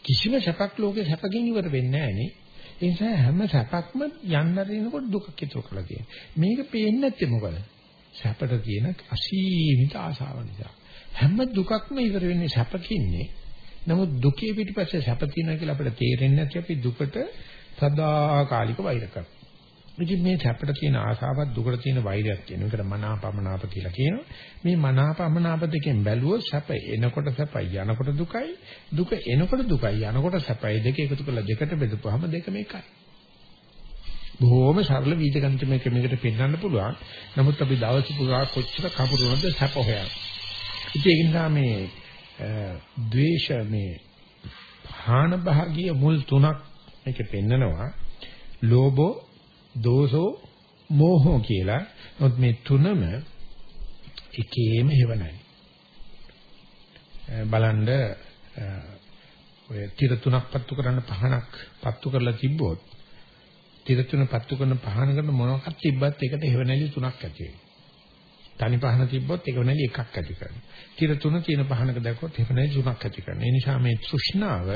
කිසිම සැපක් ලෝකේ සැපකින් ඉවර වෙන්නේ නැහනේ ඒ නිසා හැම සැපක්ම යන්න රිනකොට දුකක් ඉතුරු කරලා තියෙනවා. මේක පේන්නේ නැත්තේ මොකද? සැපට තියෙන අසීමිත ආශාව නිසා. හැම දුකක්ම ඉවර වෙන්නේ සැපකින්නේ. නමුත් දුකේ පිටිපස්සේ සැප තියෙනවා කියලා අපිට තේරෙන්නේ නැති අපි දුකට සදාකාලික වෛර කරනවා. ඉතින් මේ සැපට තියෙන ආසාවත් දුකට තියෙන වෛරයක් කියන එකට මනාපමනාප කියලා කියනවා. මේ මනාපමනාප දෙකෙන් බැලුවොත් සැප එනකොට සැපයි යනකොට දුකයි දුක එනකොට දුකයි යනකොට සැපයි දෙක එකතු කරලා දෙකට බෙදපුවාම දෙක මේකයි. බොහොම සරල වීජ ගණිත මේක මේකට පෙන්වන්න පුළුවන්. නමුත් අපි දවස් පුරා කොච්චර කපුරුනද සැප හොයන්නේ. ඉතින් ඒ නිසා මේ ද්වේෂ මේ හාන භාගීය මුල් තුනක් මේක පෙන්නනවා. ලෝභෝ, දෝසෝ, මෝහෝ කියලා. නමුත් මේ තුනම එකේම හේවණයි. බලන්න ඔය tira තුනක් පත්තු කරන්න පහනක් පත්තු කරලා තිබ්බොත් tira තුන පත්තු කරන පහනකට මොනවක්ද තිබ්බත් ඒකට හේවණලි තුනක් ඇති වෙනවා. තනි පහන තිබ්බොත් ඒක වෙනලි එකක් ඇති කරනවා. තිර තුන තියෙන පහනක දැක්කොත් ඒක වෙනලි තුනක් ඇති කරනවා. ඒ නිසා මේ තෘෂ්ණාව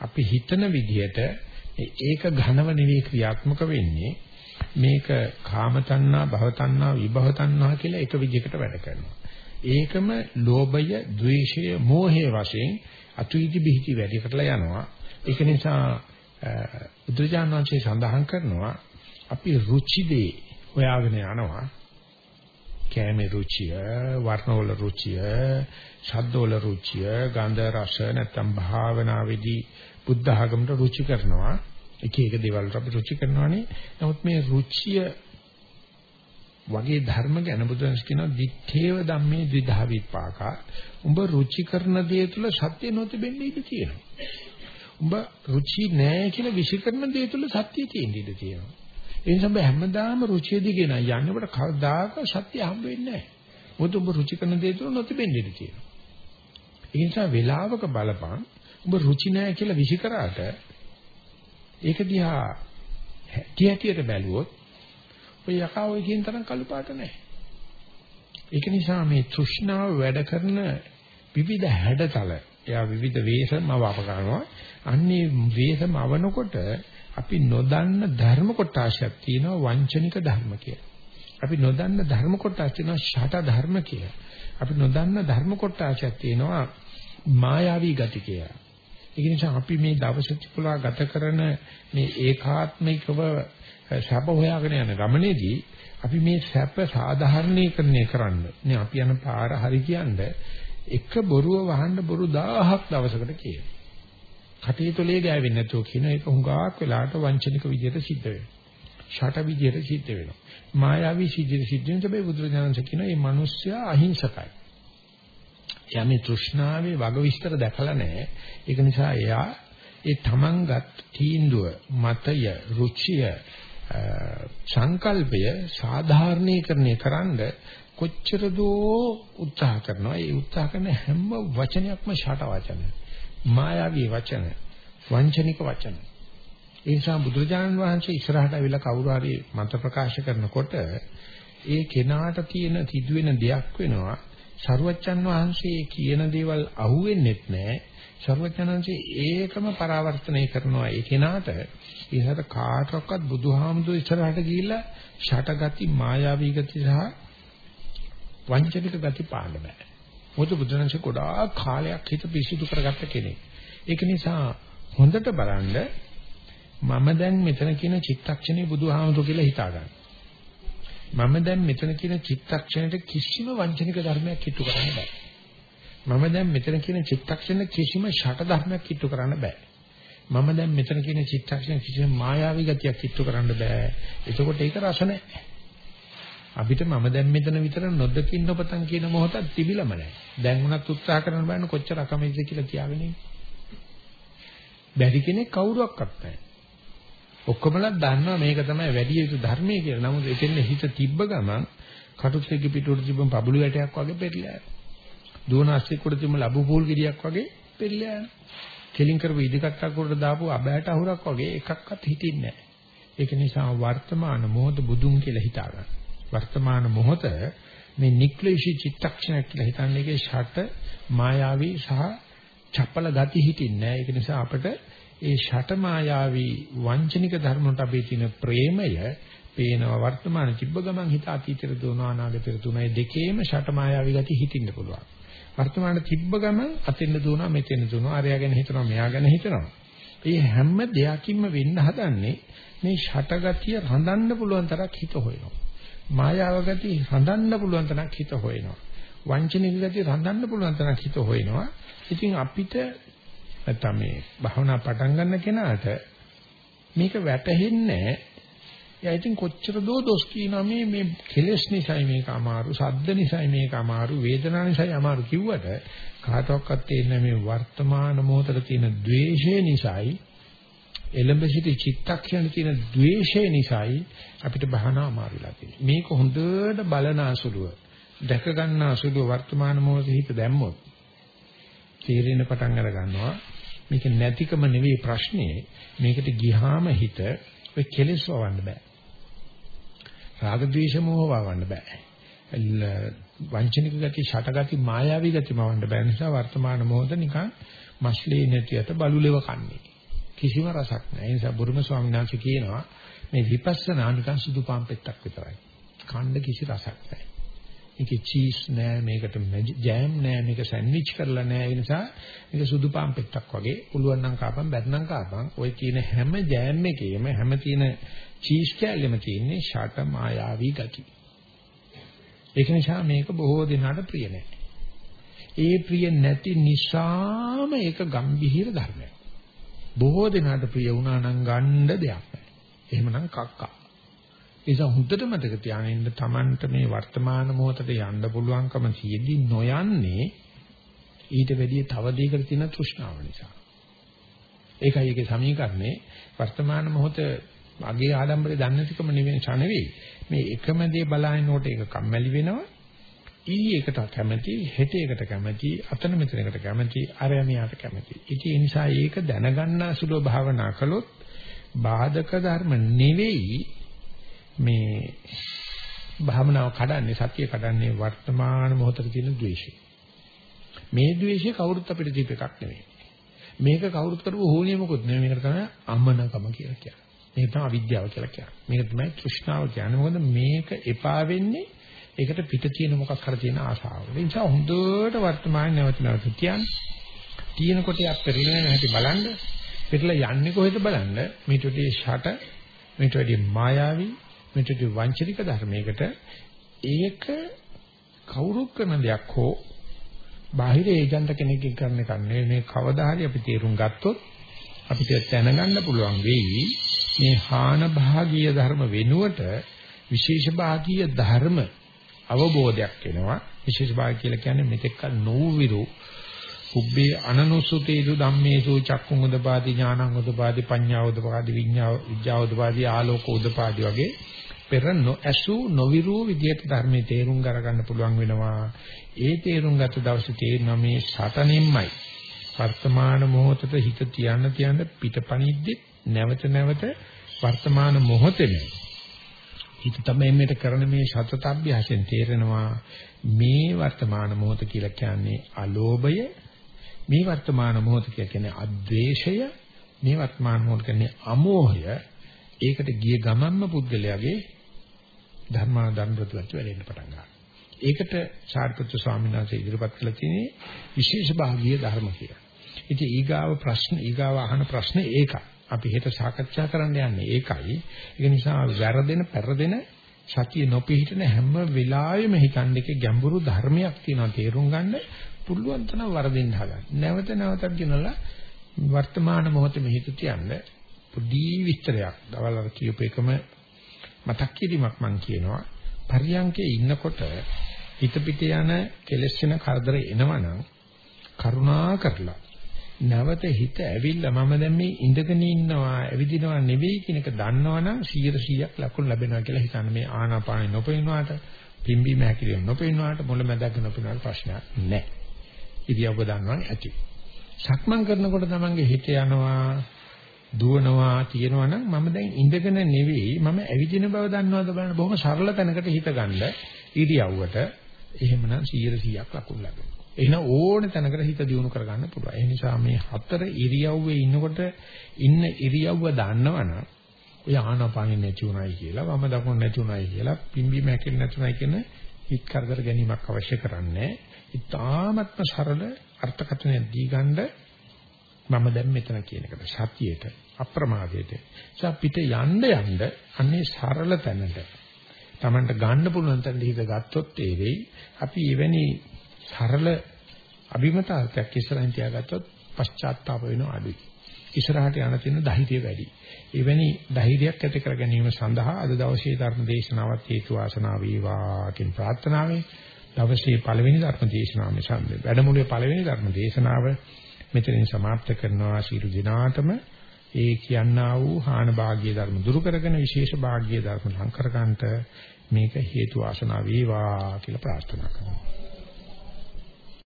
අපි හිතන විදිහට ඒක ඝනව නෙවෙයි ක්‍රියාත්මක වෙන්නේ. මේක කාම තණ්හා, භව තණ්හා, විභව තණ්හා කියලා එක විදිහකට වැඩ කරනවා. ඒකම ලෝභය, ద్వේෂය, මෝහය වශයෙන් අතුයිදි බිහිති වැඩි කරලා යනවා. ඒක නිසා බුදුජානක වහන්සේ සඳහන් කරනවා අපි රුචිදේ හොයාගෙන යනවා කෑමේ රුචිය, වර්ණවල රුචිය, ශබ්දවල රුචිය, ගන්ධ රස නැත්නම් භාවනාවේදී බුද්ධ ආගමට රුචි කරනවා. එක එක දේවල් අපි රුචි කරනවානේ. නමුත් මේ රුචිය වගේ ධර්ම ගැන බුදුන්ස් කියනවා දිත්තේව ධම්මේ ද්විධා විපාකා. උඹ රුචි කරන දේ තුල සත්‍ය නොතිබෙන්න ඉඩ තියෙනවා. උඹ රුචි නැහැ කියලා විශ්ිකරන දේ තුල සත්‍ය තියෙන්න ඉඩ තියෙනවා. ඒ නිසා ඔබ හැමදාම රුචිය දිගේ නම් යන්නේ ඔබට කවදාක සත්‍ය හම්බ වෙන්නේ නැහැ. මොකද ඔබ රුචි කරන දේ තුන නොතිබෙන්න ඉඩ තියෙනවා. ඒ නිසා වේලාවක බලපං ඔබ රුචි නැහැ කියලා විසි කරාට ඒක දිහා තියටියට බැලුවොත් ඔය යකා ඔය කියන තරම් කළු පාට නැහැ. ඒක නිසා මේ තෘෂ්ණාව වැඩ කරන විවිධ හැඩතල එයා විවිධ වේශම වප කරනවා. අන්නේ වේශම අවනකොට අපි නොදන්න ධර්ම කොටාශයක් තියෙනවා වංචනික ධර්ම කියලා. අපි නොදන්න ධර්ම කොටාශ තියෙනවා ෂට ධර්ම කියලා. අපි නොදන්න ධර්ම කොටාශයක් තියෙනවා මායාවී ගති කියලා. ඒ නිසා අපි මේ දවස පුරා ගත කරන මේ ඒකාත්මිකව සැප හොයාගෙන යන ගමනේදී අපි මේ සැප සාධාරණීකරණය කරන්න. නේ අපි යන පාර හරි කියන්නේ එක බොරුව වහන්න බොරු 1000ක් දවසකට කියනවා. කටේතොලේ ගෑවෙන්නේ නැතුව කියන එක හුඟක් වෙලාට වංචනික විදියට සිද්ධ වෙනවා. ෂට විදියට සිද්ධ වෙනවා. මායාවී සිද්ධියට සිද්ධ වෙන හැබැයි බුදුරජාණන්සේ කියන මේ මිනිස්සයා අහිංසකයි. එයා මේ තෘෂ්ණාවේ වග විස්තර දැකලා නැහැ. ඒක නිසා එයා ඒ තමන්ගත් තීන්දුව, මතය, රුචිය, සංකල්පය සාධාරණීකරණය කරන්න කොච්චර දෝ උත්සාහ කරනවා. ඒ උත්සාහ කරන හැම වචනයක්ම ෂට වචනයි. මායාවී වචන, වංචනික වචන. ඒ නිසා බුදුරජාණන් වහන්සේ ඉස්සරහට අවිලා කවුරු හරි මත ප්‍රකාශ කරනකොට ඒ කෙනාට තියෙන සිදුවෙන දෙයක් වෙනවා සරුවච්චන් වහන්සේ කියන දේවල් අහුවෙන්නෙත් නැහැ. සරුවච්චන් වහන්සේ ඒකම පරාවර්තනය කරනවා ඒ කෙනාට ඒකට කාටවත් බුදුහාමුදුර ඉස්සරහට ගිහිල්ලා ෂටගති මායාවී ගති සහ වංචනික ගති පාන්න බෑ. මොකද බුදුරජාණන්සේ ගොඩාක් කාලයක් හිත පිරිසිදු කරගත්ත කෙනෙක්. ඒක නිසා හොඳට බලන්න මම දැන් මෙතන කියන චිත්තක්ෂණේ බුදුහාමුදුර කියලා හිතා ගන්න. මම දැන් මෙතන කියන චිත්තක්ෂණයට කිසිම වංචනික ධර්මයක් කිට්ටු කරන්න බෑ. මම දැන් මෙතන කියන චිත්තක්ෂණ කිසිම ෂට ධර්මයක් කිට්ටු කරන්න බෑ. මම දැන් මෙතන කියන චිත්තක්ෂණ කිසිම මායාවී ගතියක් කිට්ටු කරන්න බෑ. එතකොට ඒක රස නැහැ. අපිට මම දැන් මෙතන විතර නොදකින් නොපතන් කියන මොහොතක් තිබිලම නැහැ. දැන් උනත් උත්සාහ කරන බෑන කොච්චර අකමැතිද කියලා කියාගෙන ඉන්නේ. බැරි කෙනෙක් කවුරුවක්වත් නැහැ. ඔක්කොමලා දන්නවා මේක තමයි වැඩි යුතු ධර්මයේ කියලා. නමුත් එතෙන් හිත තිබ්බ ගමන් කටුත් එක්ක පිටුවට තිබ්බම පබළු වැටයක් වගේ පෙරලා යනවා. දුවන අස්සෙක් උඩ තිබ්බ ලැබු පූල් ගෙඩියක් වගේ පෙරලා යනවා. කෙලින් කරපු ඉදිකට්ටක් උඩ දාපු අබෑට අහුරක් වගේ එකක්වත් හිටින්නේ නැහැ. ඒක නිසා වර්තමාන මොහොත බුදුන් කියලා හිතා ගන්න. වර්තමාන මොහොත මේ නික්ලේශී චිත්තක්ෂණයක් කියලා හිතන්නේ ඒකේ ෂට මායාවී සහ චපල ගති හිටින්නේ නැහැ. ඒක නිසා අපිට ඒ ෂට මායාවී වංචනික ධර්ම වලට අපි තියෙන ප්‍රේමය පේනවා වර්තමාන තිබ්බ ගමන් හිත අතීතයට දුවනවා අනාගතයට දුවනවා මේ දෙකේම ෂට මායාවී ගති හිටින්න පුළුවන්. වර්තමාන තිබ්බ ගමන් අතෙන්ද දුවනවා මෙතෙන්ද දුවනවා අරයා ගැන හිතනවා මෙයා ගැන හිතනවා. මේ හැම දෙයකින්ම වෙන්න හදන්නේ මේ ෂට ගතිය රඳන්න පුළුවන් තරක් හිත හොයනවා. මායාව ගතිය රඳන්න පුළුවන් තරක් හිත හොයනවා. වංචනික ගතිය රඳන්න පුළුවන් තරක් හිත හොයනවා. ඉතින් අපිට නැත්නම් මේ භවනා පටන් ගන්න කෙනාට මේක වැටහෙන්නේ එයා ඉතින් කොච්චර දෝ දොස් කියනවා මේ මේ කෙලෙස් නිසායි මේක අමාරු, සද්ද නිසායි මේක අමාරු, වේදනා නිසායි අමාරු කිව්වට කාටවත් තේරෙන්නේ මේ වර්තමාන මොහොතේ තියෙන द्वේෂය නිසායි එළඹ සිටි චිත්තක්ෂණ තියෙන द्वේෂය නිසායි අපිට බහන අමාරුලා තියෙන්නේ. මේක හොඳට බලන අසුලුව, දැක ගන්න අසුලුව වර්තමාන මොහොතේ හිත දැම්මොත් තීරණ පටන් අර ගන්නවා. මේක නැතිකම නෙවෙයි ප්‍රශ්නේ. මේකට ගිහාම හිත ඔය කෙලෙස් වවන්න බෑ. රාග ద్వේෂ මොහ වවන්න බෑ. වංචනික ගති, ෂටගති, මායාවී ගති මවන්න බෑ නිසා වර්තමාන මොහොත නිකන් මස්ලී නැතිවට බලුලෙව කන්නේ. කිසිම රසක් නැහැ. ඒ නිසා බුරුම ස්වාමීන් වහන්සේ කියනවා මේ විපස්සනා නිකන් සුදු පාන් පෙත්තක් විතරයි. කන්න කිසි රසක් නැහැ. මේකේ චීස් නෑ මේකට ජෑම් නෑ මේක සෑන්ඩ්විච් කරලා නෑ ඒ නිසා මේක සුදු පාන් පෙත්තක් වගේ පුළුවන් නම් කාපම් බැත්නම් කාපම් ඔය කියන හැම ජෑම් එකේම හැම තියෙන චීස් කෑල්ලෙම තියෙන්නේ ෂට මායාවී ගති ඒක නිසා මේක බොහෝ දෙනාට ප්‍රිය නෑ ඒ ප්‍රිය නැති නිසාම ඒක ගම්භීර ධර්මයක් බොහෝ දෙනාට ප්‍රිය වුණා නම් ගන්න දෙයක් නෑ එහෙමනම් කක්කා නිසා හුද්දට මතක තියාගන්න තමන්ට මේ වර්තමාන මොහොතට යන්න පුළුවන්කම සියදී නොයන්නේ ඊට වැඩිය තව දෙයකට තියෙන තෘෂ්ණාව නිසා. ඒකයි ඒකේ සමීකරණේ වර්තමාන මොහොත අගේ ආඩම්බරේ දන්නේ නැතිකම නෙවෙයි ඡනෙවෙයි. මේ එකම දේ බලනකොට ඒක කම්මැලි වෙනවා. ඊ එකට කැමැති, හෙට එකට කැමැති, අතන මෙතනකට කැමැති, අරයමියාට කැමැති. ඉතින් ඒ නිසා ඒක දැනගන්න අසුලව භාවනා කළොත් බාධක ධර්ම නෙවෙයි මේ භාවනාව කඩන්නේ සතිය කඩන්නේ වර්තමාන මොහොතේ තියෙන ද්වේෂය. මේ ද්වේෂය කවුරුත් අපිට දීප එකක් නෙවෙයි. මේක කවුරුත් කරපු හෝනිය මොකුත් නෙවෙයි. මේකට තමයි අමනකම කියලා කියන්නේ. මේක තමයි අවිද්‍යාව කියලා කියන්නේ. මේක තමයි තෘෂ්ණාව කියන්නේ. මොකද මේක එපා වෙන්නේ ඒකට පිට තියෙන මොකක් හරි තියෙන ආසාව. ඒ නිසා හොඳට වර්තමාන නැවත නැවත තියන්න. තියෙනකොට යක් පෙරලෙන හැටි බලන්න. පෙරලා යන්නේ කොහෙද බලන්න. මේට වැඩි ෂට මේට වැඩි මායාවී මෙතන වංචනික ධර්මයකට ඒක කවුරු කරන දෙයක් හෝ බාහිර ඒජන්ත කෙනෙක්ගෙන් කරන එකක් නෙවෙයි මේ කවදා හරි අපි තේරුම් ගත්තොත් අපිට දැනගන්න පුළුවන් වෙයි මේ හාන භාගීය ධර්ම වෙනුවට විශේෂ භාගීය ධර්ම අවබෝධයක් වෙනවා විශේෂ භාග කියලා කියන්නේ මෙතෙක්කල් නොවිරු උබ්බේ අනනුසුතේසු ධම්මේසු චක්කුං උදපාදි ඥානං උදපාදි පඤ්ඤා උදපාදි විඤ්ඤා විඥා උදපාදි ආලෝක උදපාදි වගේ පෙර නොඇසු නොවිරු විදියට ධර්මයේ තේරුම් ගන්න පුළුවන් වෙනවා. ඒ තේරුම් ගත දවසේ තේරෙනවා මේ සතනෙම්මයි. වර්තමාන මොහොතට හිත තියන්න තියන්න පිටපණිද්දි නැවත නැවත වර්තමාන මොහොතේම හිත තමයි මේකට කරන මේ සතත අභ්‍යාසයෙන් තේරෙනවා මේ වර්තමාන මොහොත කියලා කියන්නේ අලෝභය මේ වර්තමාන මොහොත කියන්නේ අද්වේෂය මේ වර්තමාන මොහොත කියන්නේ අමෝහය ඒකට ගිය ගමන්ම පුද්ගලයාගේ ධර්මා ධර්ම ප්‍රතිපත්ති වෙලෙන්න පටන් ගන්නවා. ඒකට සාරිපුත්‍ර ස්වාමීන් වහන්සේ ඉදිරිපත් කළ තියෙන්නේ විශේෂ භාගීය ධර්ම කියලා. ඉතින් ඊගාව ප්‍රශ්න ඊගාව අහන ප්‍රශ්නේ ඒකයි. අපි හෙට සාකච්ඡා කරන්න යන්නේ ඒකයි. ඒක නිසා වැරදෙන පෙරදෙන සතිය නොපිහිටන හැම වෙලාවෙම හිතන්න එකේ ගැඹුරු ධර්මයක් තියෙනවා තේරුම් ගන්න පුළුවන් තරම් වරදින්න හදන්න. නැවත නැවතත් කියනලා වර්තමාන මොහොතේ හිත තියන්න පොඩි විස්තරයක්. දවල් අර කියපු එකම මතක් කිරීමක් මම කියනවා. පරියංකේ ඉන්නකොට හිත පිට යන කෙලෙස් වෙන කරදර එනවනම් කරුණා කරලා නැවත හිත ඇවිල්ලා මම දැන් මේ ඉඳගෙන ඉන්නවා ඇවිදිනවා නෙවෙයි කියන එක දන්නවනම් 100%ක් ලකුණු ලැබෙනවා කියලා හිතන්න මේ ආනාපානෙ නොපෙන්නවාට පිම්බීම හැකිලිම නොපෙන්නවාට මුලැමැදක නොපෙන්නවාට ප්‍රශ්නයක් නැහැ. ඉතියව දන්නවනම් ඇති. සක්මන් කරනකොට තමන්ගේ හිත යනවා දුවනවා තියෙනවා නම් මම දැන් ඉඳගෙන නෙවෙයි මම ඇවිදින බව දන්නවද බලන්න බොහොම සරල තැනකට හිත ගන්න ඉරියව්වට එහෙමනම් 100%ක් ලකුණු ලැබෙනවා. එහෙනම් ඕන තැනකට හිත දියුණු කරගන්න පුළුවන්. ඒ නිසා මේ හතර ඉරියව්වේ ඉන්නකොට ඉන්න ඉරියව්ව දන්නවනම් ඔය ආනාපානෙ නැති උනායි කියලා, වම දකුණ නැති උනායි කියලා, පිම්බීම හැකෙන්නේ නැති උනායි කියන හිත කරදර ගැනීමක් අවශ්‍ය කරන්නේ. ඉතාමත්ම සරල අර්ථකථනය දීගන්න මම දැන් මෙතන කියන එකට සතියේට අප්‍රමාදයට. ඒ පිට යන්න යන්න අන්නේ සරල තැනට Tamanට ගන්න පුළුවන් තැනට හිත ගත්තොත් ඒ වෙයි අපි එවැනි සරල අභිමතාර්ථයක් ඉස්සරහින් තියාගත්තොත් පශ්චාත්තාප වෙන අඩුයි. ඉස්සරහට යන තියෙන ධෛර්යය වැඩි. එවැනි ධෛර්යයක් ඇති කර ගැනීම සඳහා අද දවසේ ධර්ම දේශනාවත් හේතු වාසනා වේවා කියන ප්‍රාර්ථනාවෙන් දවසේ පළවෙනි ධර්ම දේශනාව මෙසන්ද වැඩමුළුවේ පළවෙනි ධර්ම දේශනාව මෙතනින් સમાપ્ત කරනවා ශිරු දිනාටම ඒ කියන්නා වූ හාන භාග්‍ය ධර්ම දුරු කරගෙන විශේෂ භාග්‍ය ධර්ම ලං කරගන්නට මේක හේතු වාසනා වේවා කියලා ප්‍රාර්ථනා කරනවා